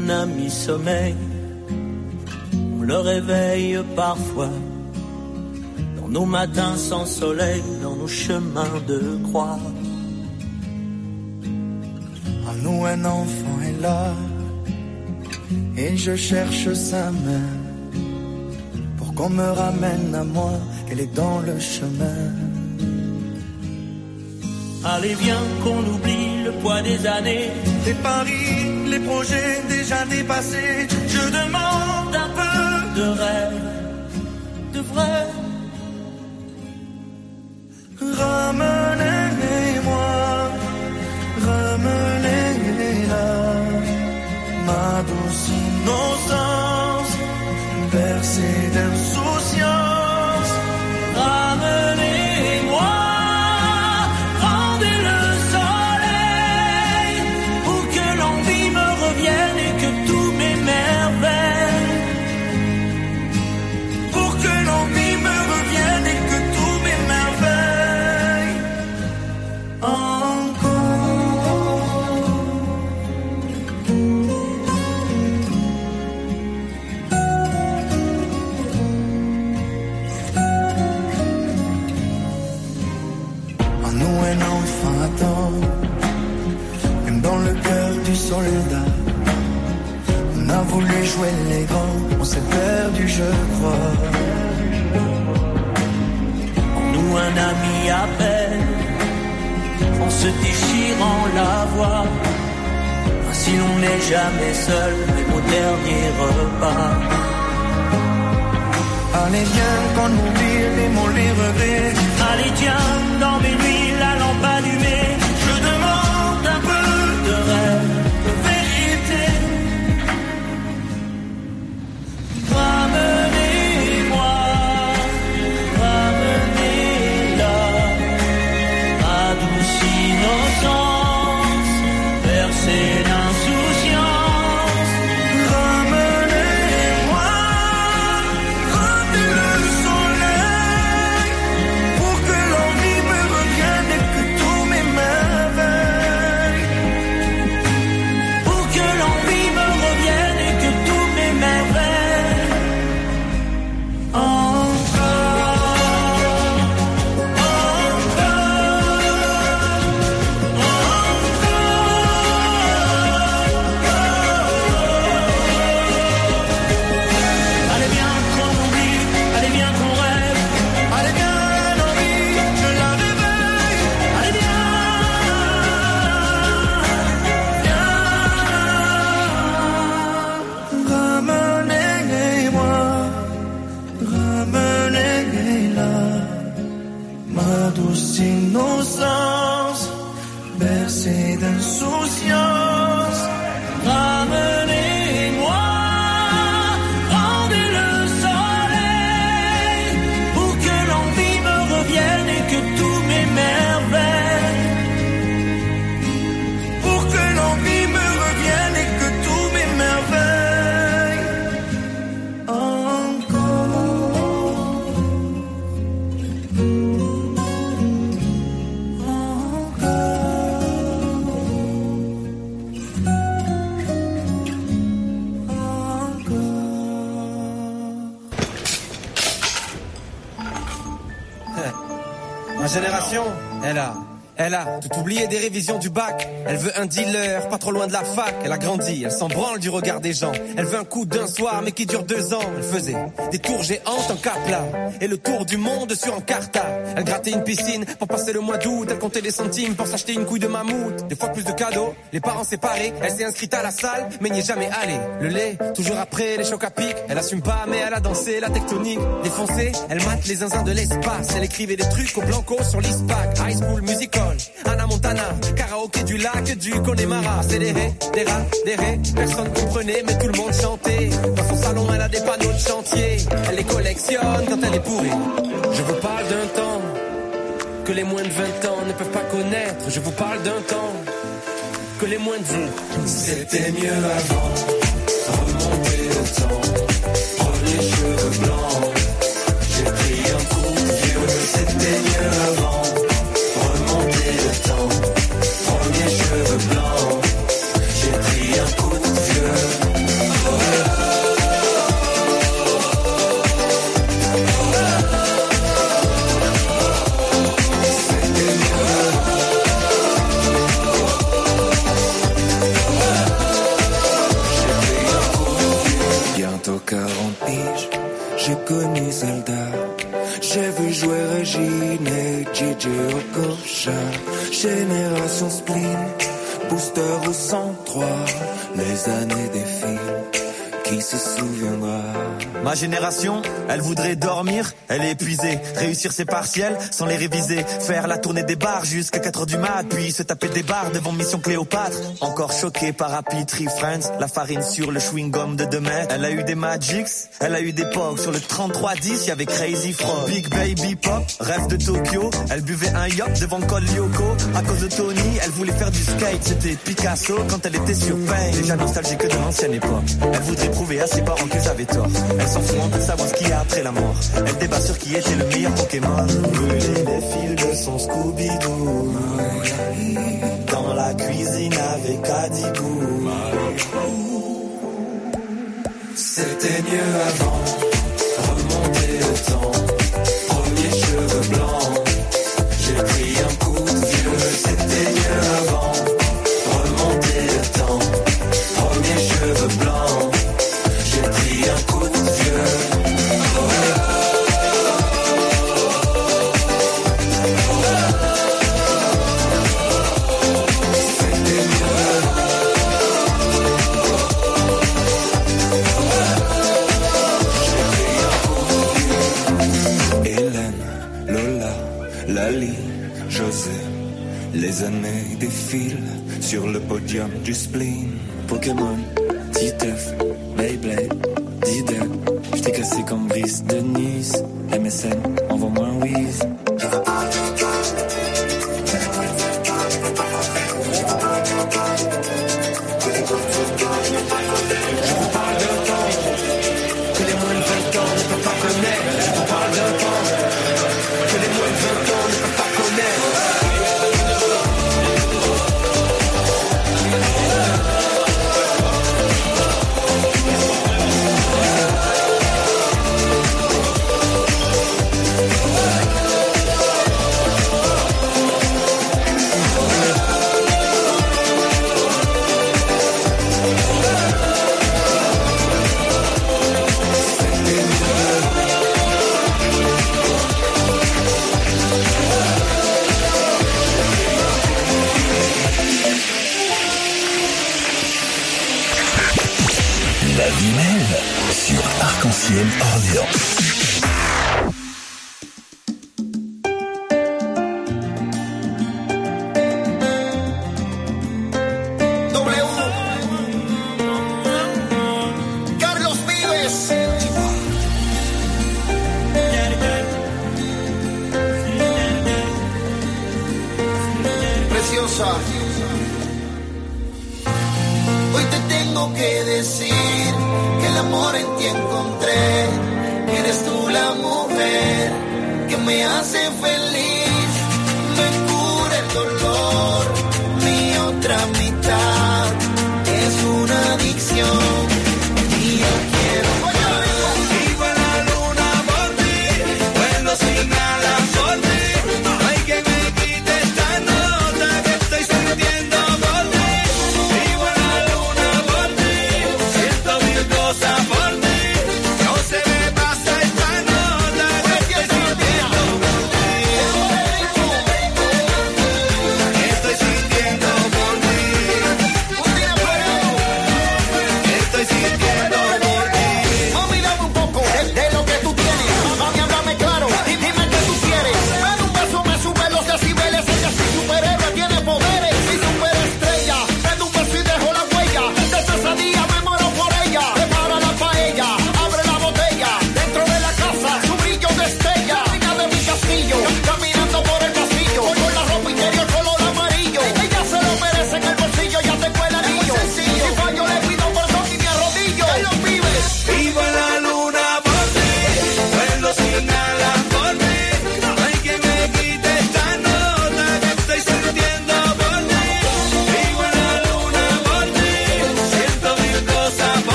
Un ami sommeil le réveille parfois. Dans nos matins sans soleil, dans nos chemins de croix. En nous un enfant est là et je cherche sa main pour qu'on me ramène à moi qu'elle est dans le chemin. Allez, viens qu'on oublie le poids des années. Les paris, les projets déjà dépassés. Je demande un peu de rêve, de vrai. En nous un ami appelle, en se déchirant la voix. Ainsi l'on n'est jamais seul, même au dernier repas. Allez, viens qu'on oublie les mots, les regrets. Allez, tiens, dans mes nuits, la elle a tout oublié des révisions du bac. Elle veut un dealer, pas trop loin de la fac. Elle a grandi, elle s'en branle du regard des gens. Elle veut un coup d'un soir, mais qui dure deux ans. Elle faisait des tours géantes en capla et le tour du monde sur Encarta. Elle grattait une piscine pour passer le mois d'août. Elle comptait des centimes pour s'acheter une couille de mammouth. Des fois plus de cadeaux, les parents séparés. Elle s'est inscrite à la salle, mais n'y est jamais allée. Le lait, toujours après les chocs à pic. Elle assume pas, mais elle a dansé la tectonique. Défoncée, elle mate les zinzins de l'espace. Elle écrivait des trucs au blanco sur l'ISPAC. High School Musical, Anna Montana, karaoké du lac du Connemara. C'est des ré, des rats, des ré. Personne comprenait, mais tout le monde chantait. Dans son salon, elle a des panneaux de chantier. Elle les collectionne quand elle est bourrée. Je vous parle d'un temps que les moins de 20 ans ne peuvent pas connaître. Je vous parle d'un temps que les moins de vous. C'était mieux avant. Remonter le temps. Jouer Regine et JJ Okocha. Génération Spleen, Booster au 103. Les années défilent, qui se souviendra? Ma génération, elle voudrait dormir, elle est épuisée, réussir ses partiels sans les réviser, faire la tournée des bars jusqu'à 4 heures du mat, puis se taper des bars devant Mission Cléopâtre. Encore choqué par Happy Tree Friends, la farine sur le chewing-gum de demain. Elle a eu des Magics, elle a eu des Pogs, sur le 3310, y avait Crazy Frog. Big Baby Pop, rêve de Tokyo, elle buvait un yacht devant Col Lyoko. À cause de Tony, elle voulait faire du skate, c'était Picasso quand elle était sur Pain. Déjà nostalgique de l'ancienne époque, elle voudrait prouver à ses parents qu'ils avaient tort. S'en fout de savoir ce qu'il y a après la mort. Elle débat sur qui était le meilleur Pokémon. Brûler les fils de son Scooby-Doo. Dans la cuisine avec Adibou. C'était mieux avant, remonter le temps. Sur le podium du spleen. Pokémon, Titeuf,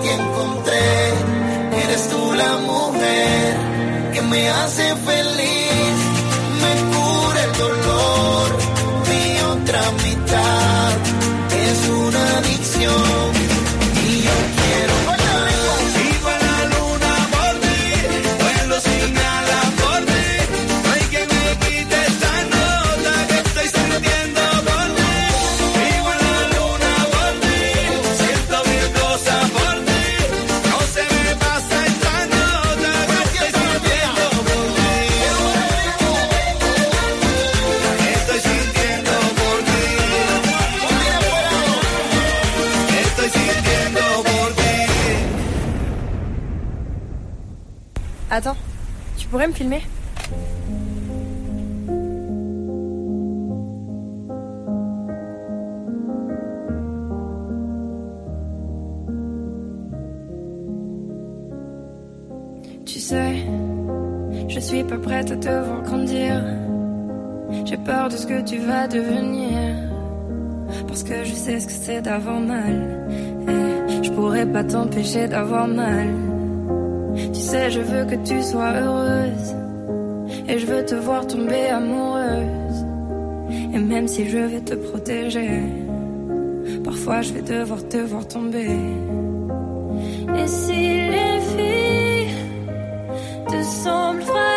quien Tu sais, je suis pas prête à te voir grandir. J'ai peur de ce que tu vas devenir. Parce que je sais ce que c'est d'avoir mal. Et je pourrais pas t'empêcher d'avoir mal je veux que tu sois heureuse. Et je veux te voir tomber amoureuse. Et même si je vais te protéger, parfois je vais devoir te voir tomber. Et si les filles te semblent vraies,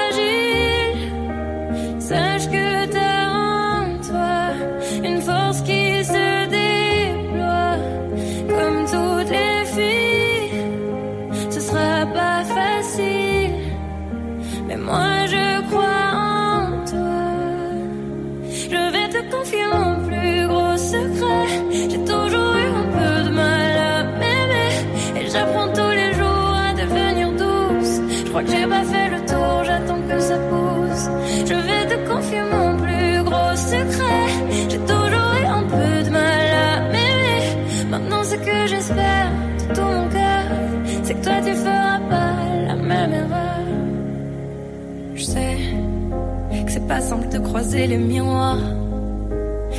semble te croiser les miroirs.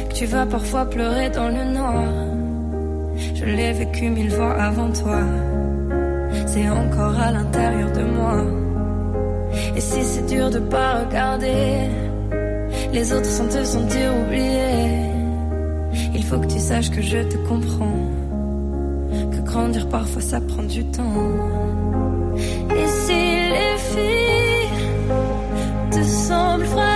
Que tu vas parfois pleurer dans le noir. Je l'ai vécu mille fois avant toi. C'est encore à l'intérieur de moi. Et si c'est dur de pas regarder, les autres sont te sont durs oubliés. Il faut que tu saches que je te comprends. Que grandir parfois ça prend du temps. Et si les filles te semblent vraies.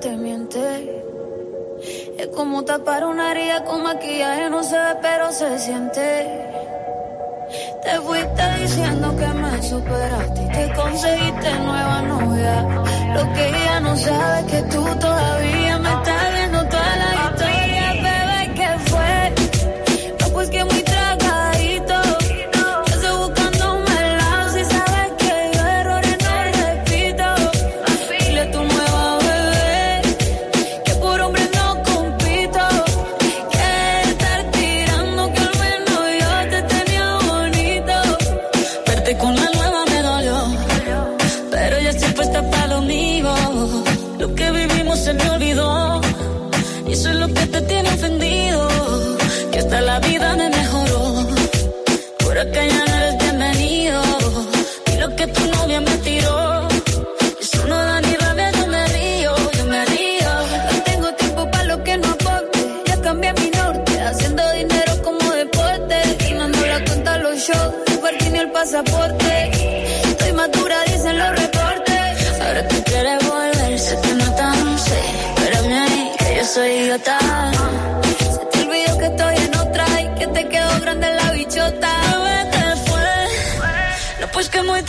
te miente. Es como tapar una herida con maquillaje, no se ve, pero se siente. Te fuiste diciendo que me superaste y que conseguiste nueva novia. Lo que ella no sabe es que tú todavía. pues que muy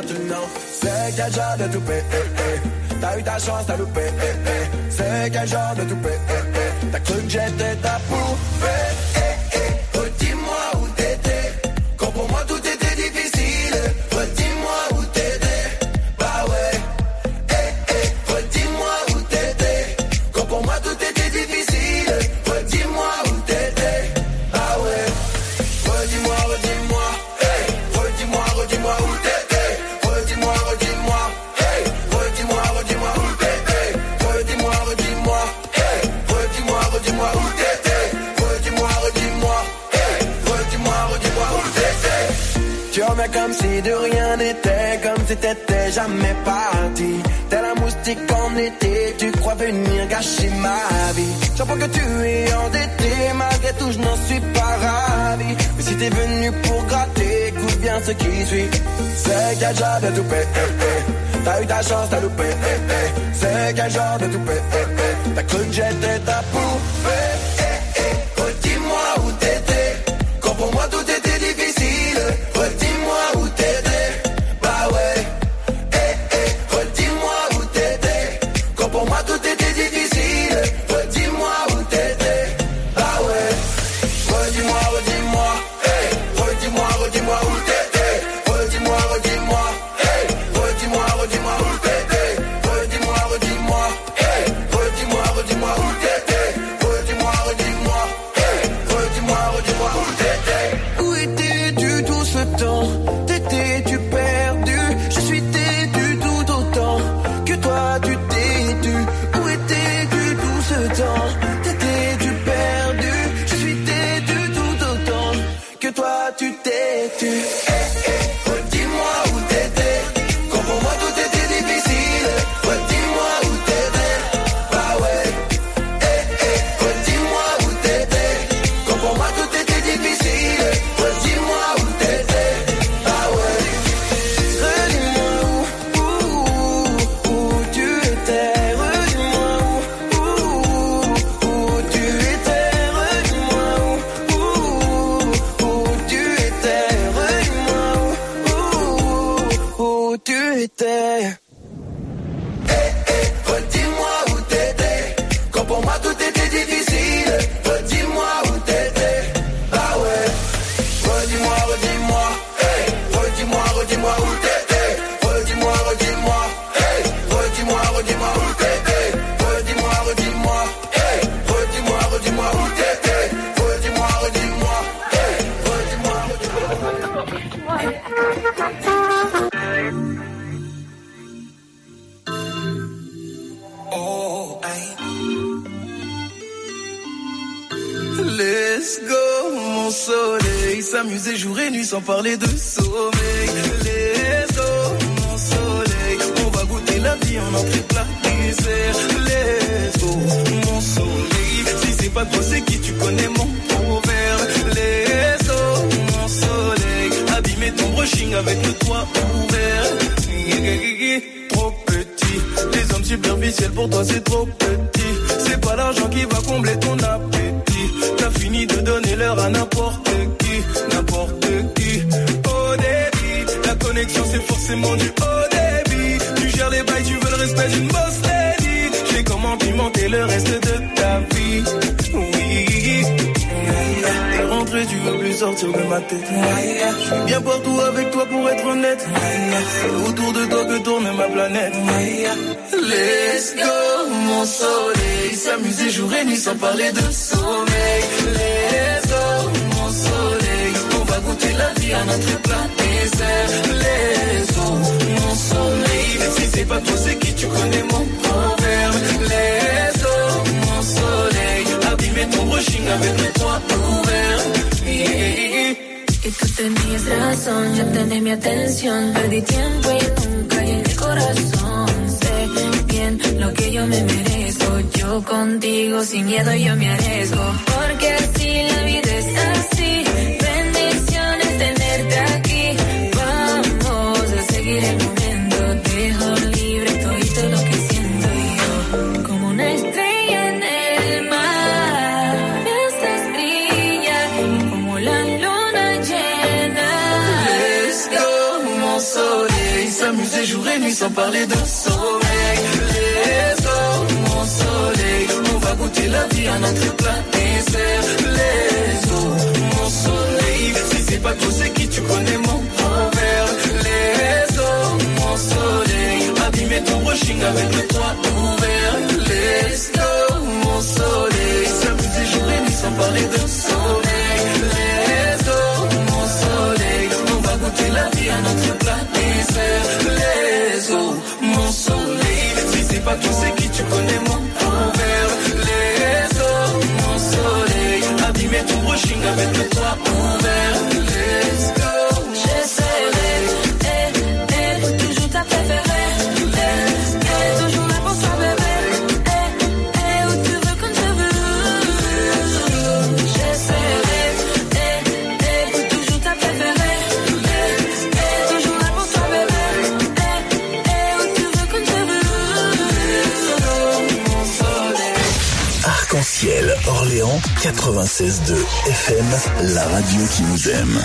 maintenant. C'est quel genre de toupé, eh, eh? T'as eu ta chance, t'as loupé, eh, eh? C'est quel genre de toupé, eh, eh? T'as cru que j'étais avec le toit ouvert. Trop petit, les hommes superficiels pour toi c'est trop petit. C'est pas l'argent qui va combler ton appétit. T'as fini de donner l'heure à n'importe qui, n'importe qui. Au débit, la connexion c'est forcément du haut débit. Tu gères les bails, tu veux le respect d'une boss lady. J'ai comment pimenter le reste de ta vie. Rentré, tu veux plus sortir de ma tête. Je suis bien partout avec toi pour être honnête. C'est autour de toi que tourne ma planète. Let's go, mon soleil. S'amuser jour et nuit sans parler de sommeil. Let's go, mon soleil. On va goûter la vie à notre plat désert. Let's go, mon soleil. Si c'est pas toi, c'est qui tu connais mon proverbe. Let's go, mon soleil. Abîmer ton brushing avec le toit ouvert. Y tú tenías razón, yo tenía mi atención. Perdí tiempo y nunca y en mi corazón. Sé bien lo que yo me merezco. Yo contigo sin miedo yo me arriesgo. Porque así la vida es sans parler de sommeil. Let's go, mon soleil. On va goûter la vie à notre plat désert. Let's go, mon soleil. Si c'est pas toi, c'est qui tu connais mon proverbe. Let's go, mon soleil. Abîmer ton brushing avec le toit ouvert. Let's go, mon soleil. S'amuser jour et nuit sans parler de sommeil. La vie à notre désert. Let's go, mon soleil. Si c'est pas toi, c'est qui tu connais mon proverbe. Let's go, mon soleil. Abîmer ton brushing avec le toit ouvert. Let's Orléans 96.2 FM, la radio qui nous aime.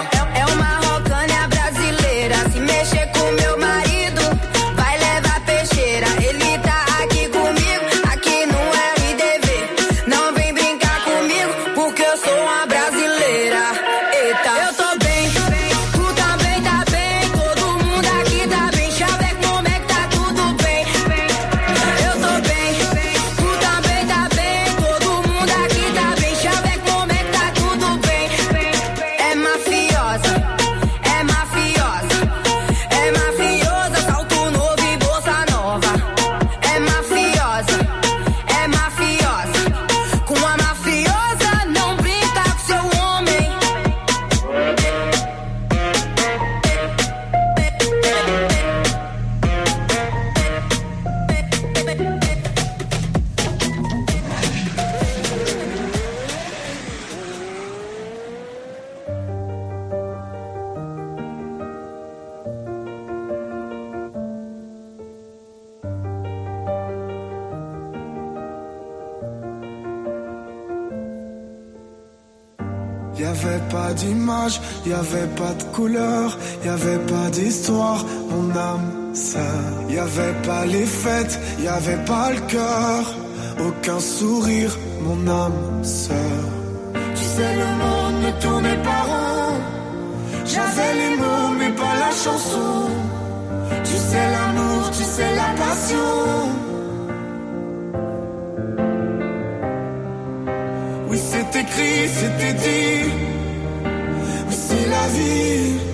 L, L, L. pas les fêtes, y avait pas le cœur, aucun sourire, mon âme sœur. Tu sais, le monde ne tournait pas rond. J'avais les mots, mais pas la chanson. Tu sais, l'amour, tu sais, la passion. Oui, c'est écrit, c'était dit. Oui, c'est la vie.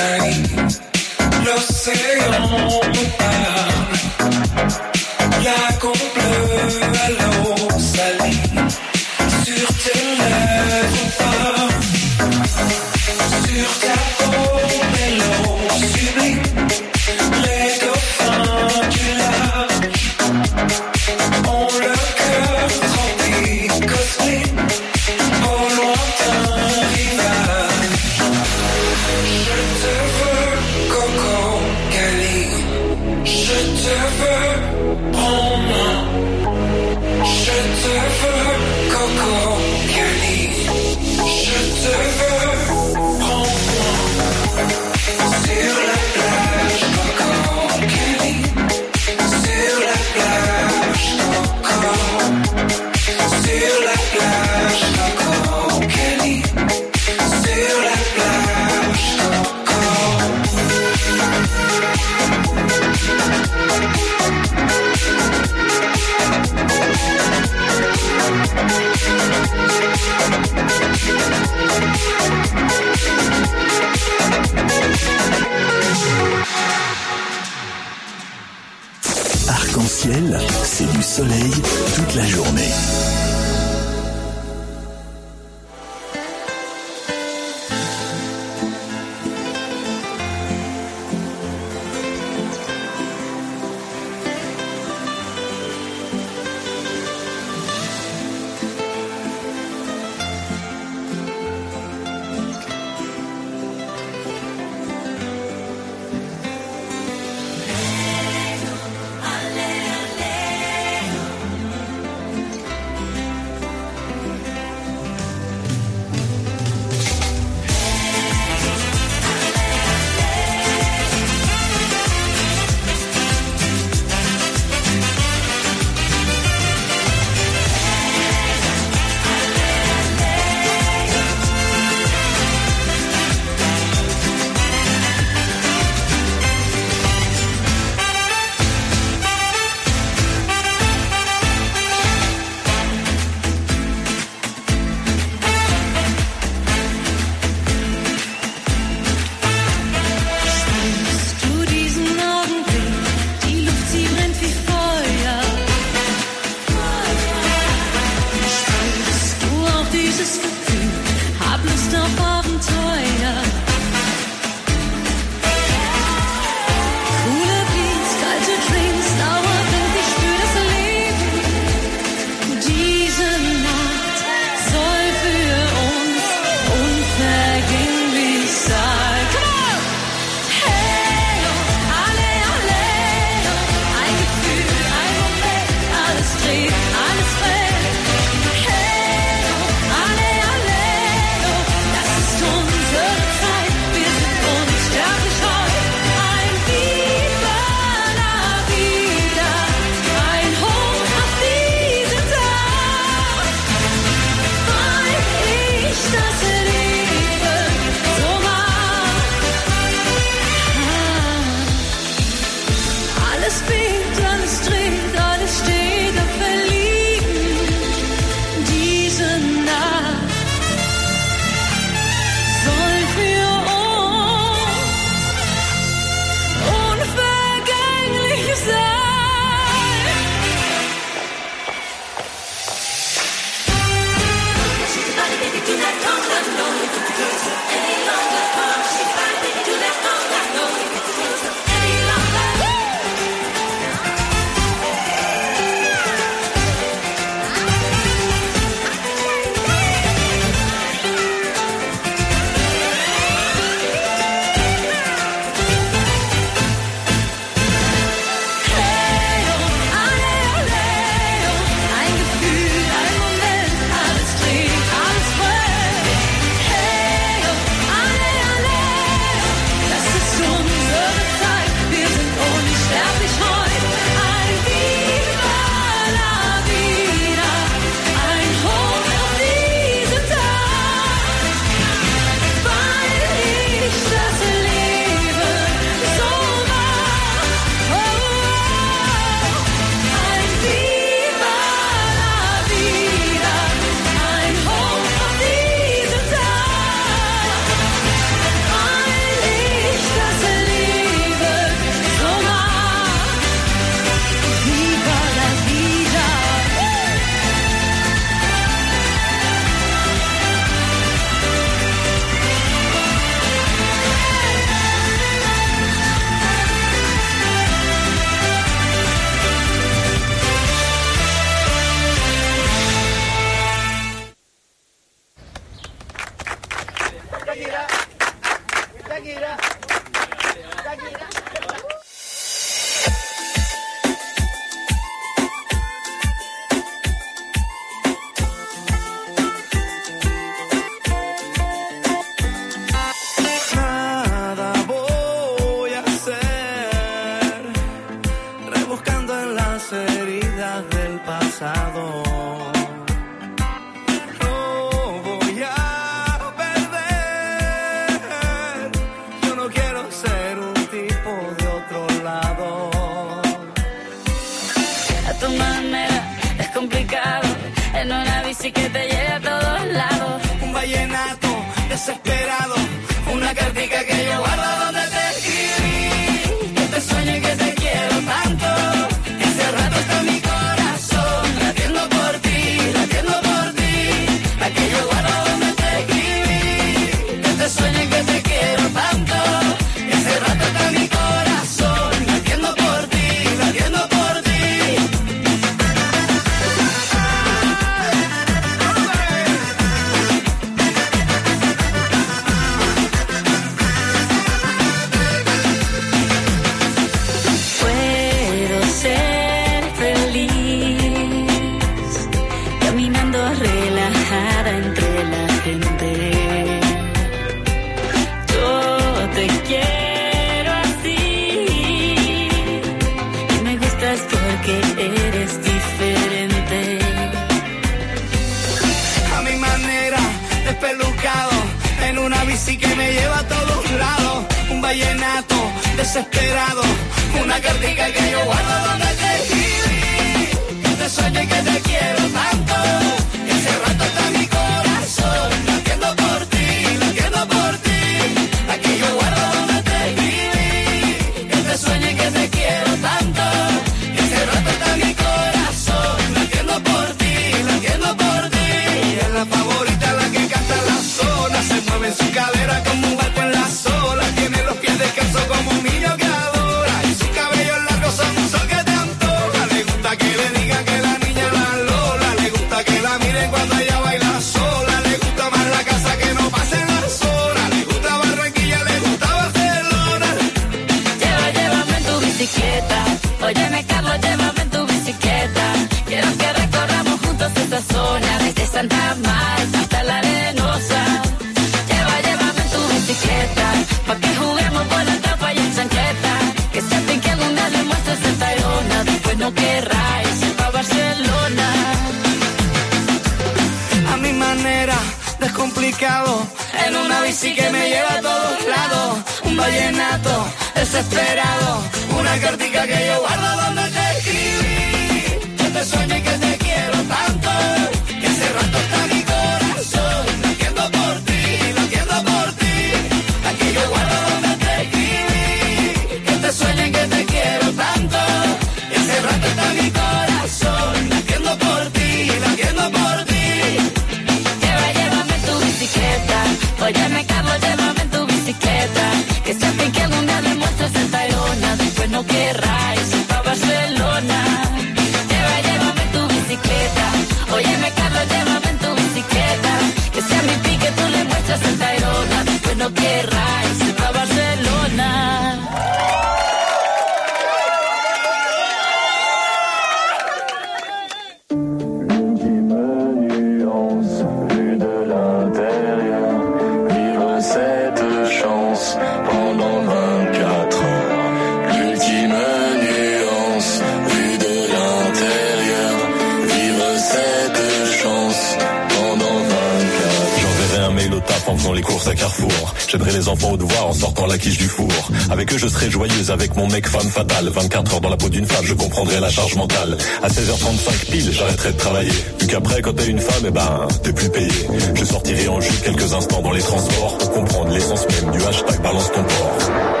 femme fatale. 24 heures dans la peau d'une femme, je comprendrai la charge mentale. À 16h35 pile, j'arrêterai de travailler. Vu qu'après, quand t'as une femme, eh ben, t'es plus payé. Je sortirai en jus quelques instants dans les transports pour comprendre l'essence même du hashtag balance ton corps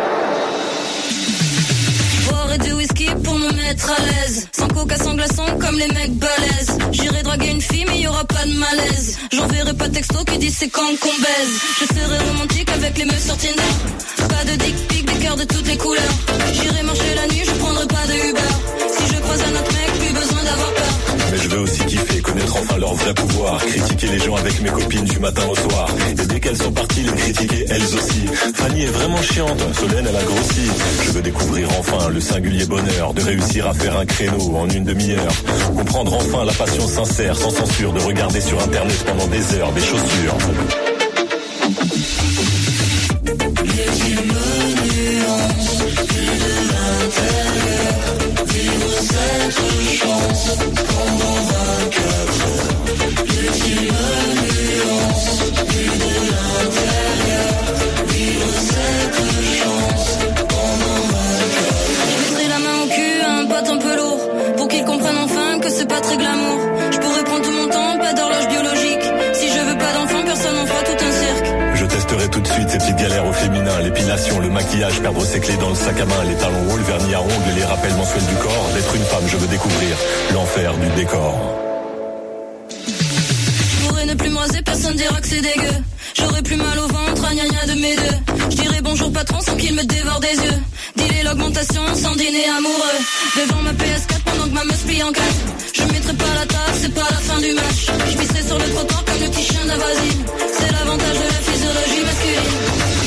du whisky pour me mettre à l'aise. Sans coca, sans glaçon, comme les mecs balèzes. J'irai draguer une fille, mais y aura pas de malaise. J'enverrai pas texto qui dit c'est quand qu'on baise. Je serai romantique avec les meufs sur Tinder. Pas de dick pic J'irai marcher la nuit, je prendrai pas de Uber. Si je croise un autre mec, plus besoin d'avoir peur. Mais je veux aussi kiffer, connaître enfin leur vrai pouvoir. Critiquer les gens avec mes copines du matin au soir. Et dès qu'elles sont parties, les critiquer elles aussi. Fanny est vraiment chiante, Solène elle a grossi. Je veux découvrir enfin le singulier bonheur de réussir à faire un créneau en une demi-heure. Comprendre enfin la passion sincère, sans censure, de regarder sur internet pendant des heures des chaussures. l'épilation, le maquillage, perdre ses clés dans le sac à main, les talons hauts, le vernis à ongles, les rappels mensuels du corps, d'être une femme, je veux découvrir l'enfer du décor. Je pourrais ne plus moiser, personne dira que c'est dégueu. J'aurais plus mal au ventre, un gna de mes deux. Je dirais bonjour patron sans qu'il me dévore des yeux. Dealer l'augmentation sans dîner amoureux. Devant ma PS4 pendant que ma meuf plie en cash. Je mettrai pas la table, c'est pas la fin du match. Je sur le trottoir comme le petit chien de. C'est l'avantage de la physiologie masculine.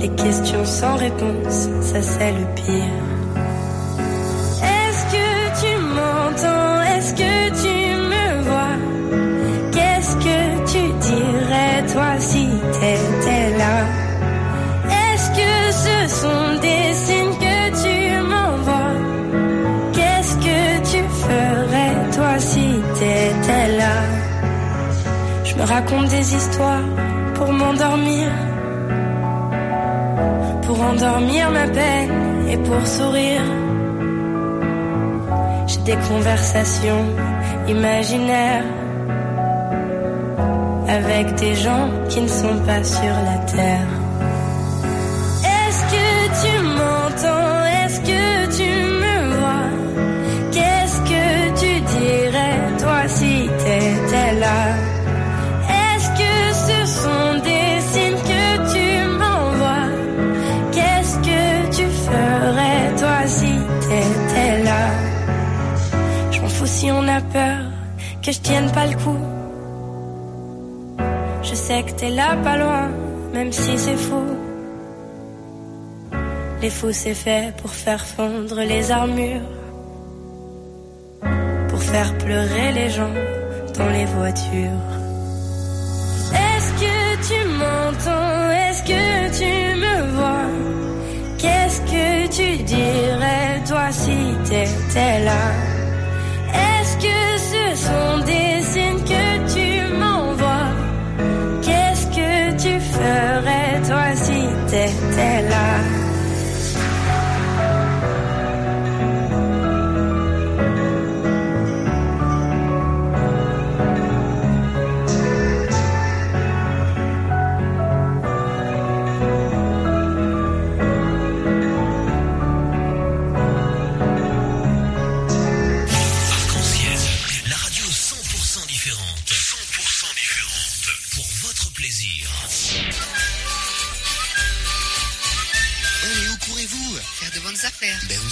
Les questions sans réponse, ça c'est le pire. Est-ce que tu m'entends? Est-ce que tu me vois? Qu'est-ce que tu dirais toi si t'étais là? Est-ce que ce sont des signes que tu m'envoies? Qu'est-ce que tu ferais toi si t'étais là? Je me raconte des histoires pour m'endormir pour endormir ma peine et pour sourire. J'ai des conversations imaginaires avec des gens qui ne sont pas sur la terre. Peur que je tienne pas le coup. Je sais que t'es là pas loin, même si c'est fou. Les fous c'est fait pour faire fondre les armures, pour faire pleurer les gens dans les voitures. Est-ce que tu m'entends? Est-ce que tu me vois? Qu'est-ce que tu dirais toi si t'étais là? Sont des signes que tu m'envoies. Qu'est-ce que tu ferais toi si t'étais là?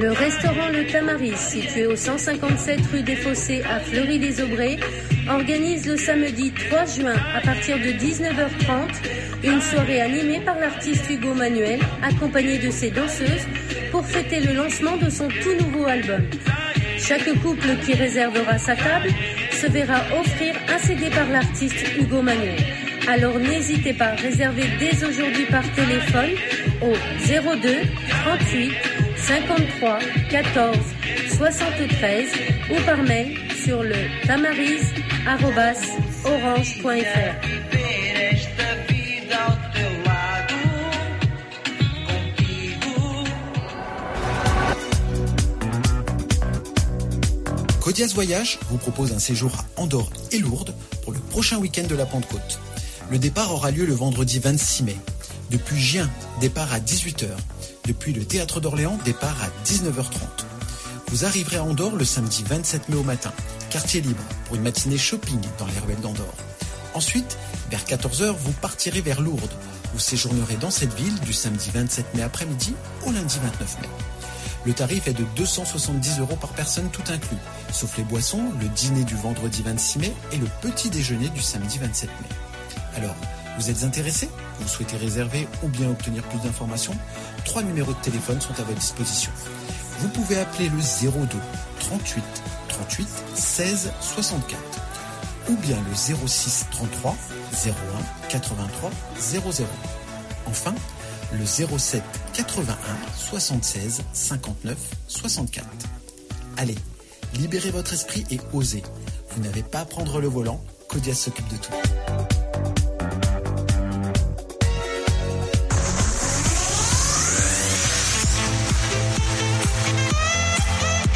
Le restaurant Le Tamaris, situé au 157 rue des Fossés à Fleury-les-Aubrais, organise le samedi 3 juin à partir de 19h30 une soirée animée par l'artiste Hugo Manuel, accompagné de ses danseuses, pour fêter le lancement de son tout nouveau album. Chaque couple qui réservera sa table se verra offrir un CD par l'artiste Hugo Manuel. Alors n'hésitez pas, réservez dès aujourd'hui par téléphone au 02 38 53 14 73 ou par mail sur le tamaris.orange.fr. Codias Voyage vous propose un séjour à Andorre et Lourdes pour le prochain week-end de la Pentecôte. Le départ aura lieu le vendredi 26 mai. Depuis Gien, départ à 18h. Depuis le théâtre d'Orléans, départ à 19h30. Vous arriverez à Andorre le samedi 27 mai au matin, quartier libre, pour une matinée shopping dans les ruelles d'Andorre. Ensuite, vers 14h, vous partirez vers Lourdes. Vous séjournerez dans cette ville du samedi 27 mai après-midi au lundi 29 mai. Le tarif est de 270 euros par personne tout inclus, sauf les boissons, le dîner du vendredi 26 mai et le petit déjeuner du samedi 27 mai. Alors, vous êtes intéressé Vous souhaitez réserver ou bien obtenir plus d'informations Trois numéros de téléphone sont à votre disposition. Vous pouvez appeler le 02 38 38 16 64 ou bien le 06 33 01 83 00. Enfin, le 07 81 76 59 64. Allez, libérez votre esprit et osez. Vous n'avez pas à prendre le volant, Codias s'occupe de tout.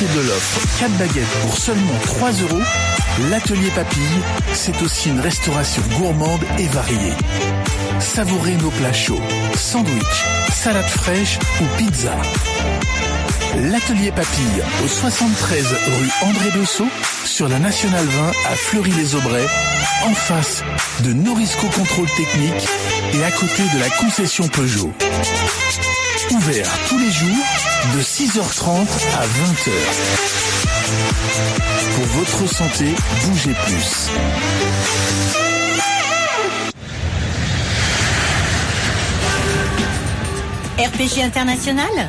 De l'offre 4 baguettes pour seulement 3 euros. L'atelier Papille, c'est aussi une restauration gourmande et variée. Savourez nos plats chauds, sandwich, salade fraîche ou pizza. L'atelier Papille au 73 rue André Bessot sur la Nationale 20 à Fleury-les-Aubrais, en face de Norisco Contrôle Technique et à côté de la concession Peugeot. Ouvert tous les jours de 6h30 à 20h. Pour votre santé, bougez plus. RPG International,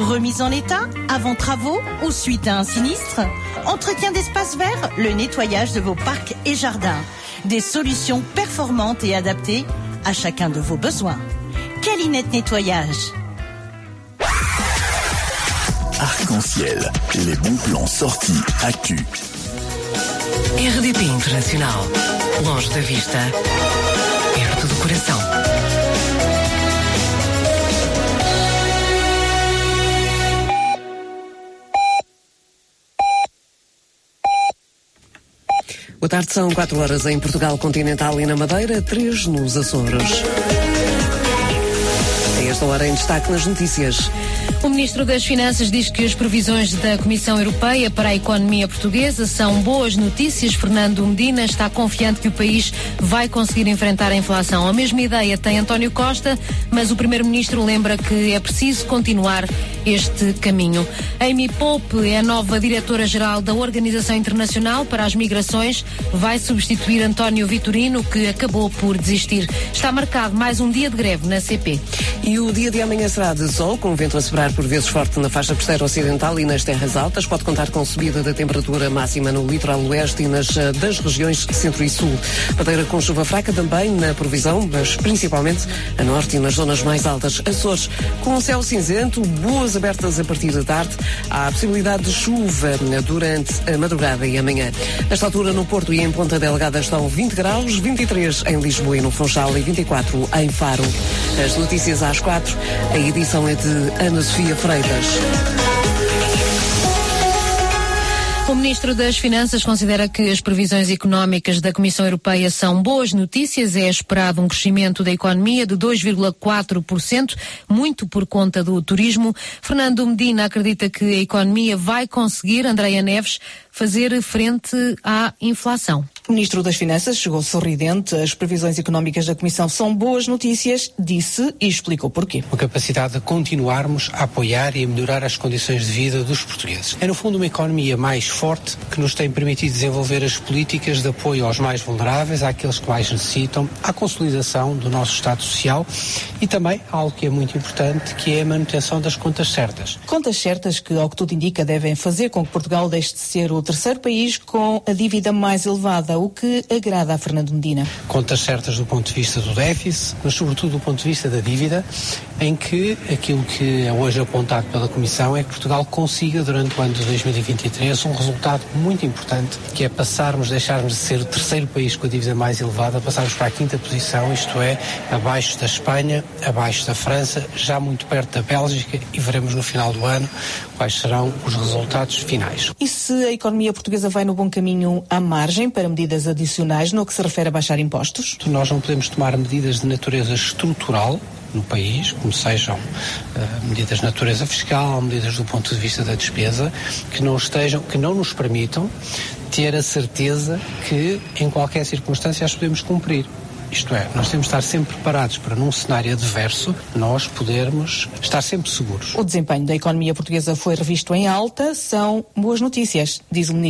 Remise en état, avant travaux ou suite à un sinistre Entretien d'espaces verts, le nettoyage de vos parcs et jardins. Des solutions performantes et adaptées à chacun de vos besoins. Calinette Nettoyage. Arc-en-ciel, les bons plans sortis, actu. RDP Internacional. Longe da vista, perto do coração. Boa tarde, são 4 horas em Portugal Continental e na Madeira, 3 nos Açores. A esta hora em destaque nas notícias. O Ministro das Finanças diz que as previsões da Comissão Europeia para a economia portuguesa são boas notícias. Fernando Medina está confiante que o país vai conseguir enfrentar a inflação. A mesma ideia tem António Costa, mas o Primeiro-Ministro lembra que é preciso continuar este caminho. Amy Pope é a nova diretora-geral da Organização Internacional para as Migrações. Vai substituir António Vitorino, que acabou por desistir. Está marcado mais um dia de greve na CP. E o dia de amanhã será de sol, com vento a por vezes forte na faixa costeira ocidental e nas terras altas. Pode contar com subida da temperatura máxima no litoral oeste e nas eh, das regiões centro e sul. Madeira com chuva fraca também na previsão, mas principalmente a norte e nas zonas mais altas. Açores com o céu cinzento, boas abertas a partir da tarde. Há a possibilidade de chuva durante a madrugada e amanhã. Nesta altura, no Porto e em Ponta Delgada estão 20 graus, 23 em Lisboa e no Funchal e 24 em Faro. As notícias às quatro. A edição é de Ana Sofia Freitas. O Ministro das Finanças considera que as previsões económicas da Comissão Europeia são boas notícias. É esperado um crescimento da economia de 2,4%, muito por conta do turismo. Fernando Medina acredita que a economia vai conseguir, Andreia Neves, fazer frente à inflação. O Ministro das Finanças chegou sorridente. As previsões económicas da Comissão são boas notícias, disse e explicou porquê. a capacidade de continuarmos a apoiar e a melhorar as condições de vida dos portugueses. É, no fundo, uma economia mais forte que nos tem permitido desenvolver as políticas de apoio aos mais vulneráveis, àqueles que mais necessitam, à consolidação do nosso Estado Social e também algo que é muito importante, que é a manutenção das contas certas. Contas certas que, ao que tudo indica, devem fazer com que Portugal deixe de ser o terceiro país com a dívida mais elevada, o que agrada a Fernando Medina. Contas certas do ponto de vista do déficit, mas sobretudo do ponto de vista da dívida, em que aquilo que é hoje apontado pela Comissão é que Portugal consiga, durante o ano de 2023, um resultado muito importante, que é passarmos, deixarmos de ser o terceiro país com a dívida mais elevada, passarmos para a quinta posição, isto é, abaixo da Espanha, abaixo da França, já muito perto da Bélgica e veremos no final do ano quais serão os resultados finais. E se a economia portuguesa vai no bom caminho à margem para medidas adicionais no que se refere a baixar impostos? Nós não podemos tomar medidas de natureza estrutural no país, como sejam uh, medidas de natureza fiscal, medidas do ponto de vista da despesa, que não estejam, que não nos permitam ter a certeza que em qualquer circunstância as podemos cumprir. Isto é, nós temos de estar sempre preparados para, num cenário adverso, nós podermos estar sempre seguros. O desempenho da economia portuguesa foi revisto em alta, são boas notícias, diz o ministro.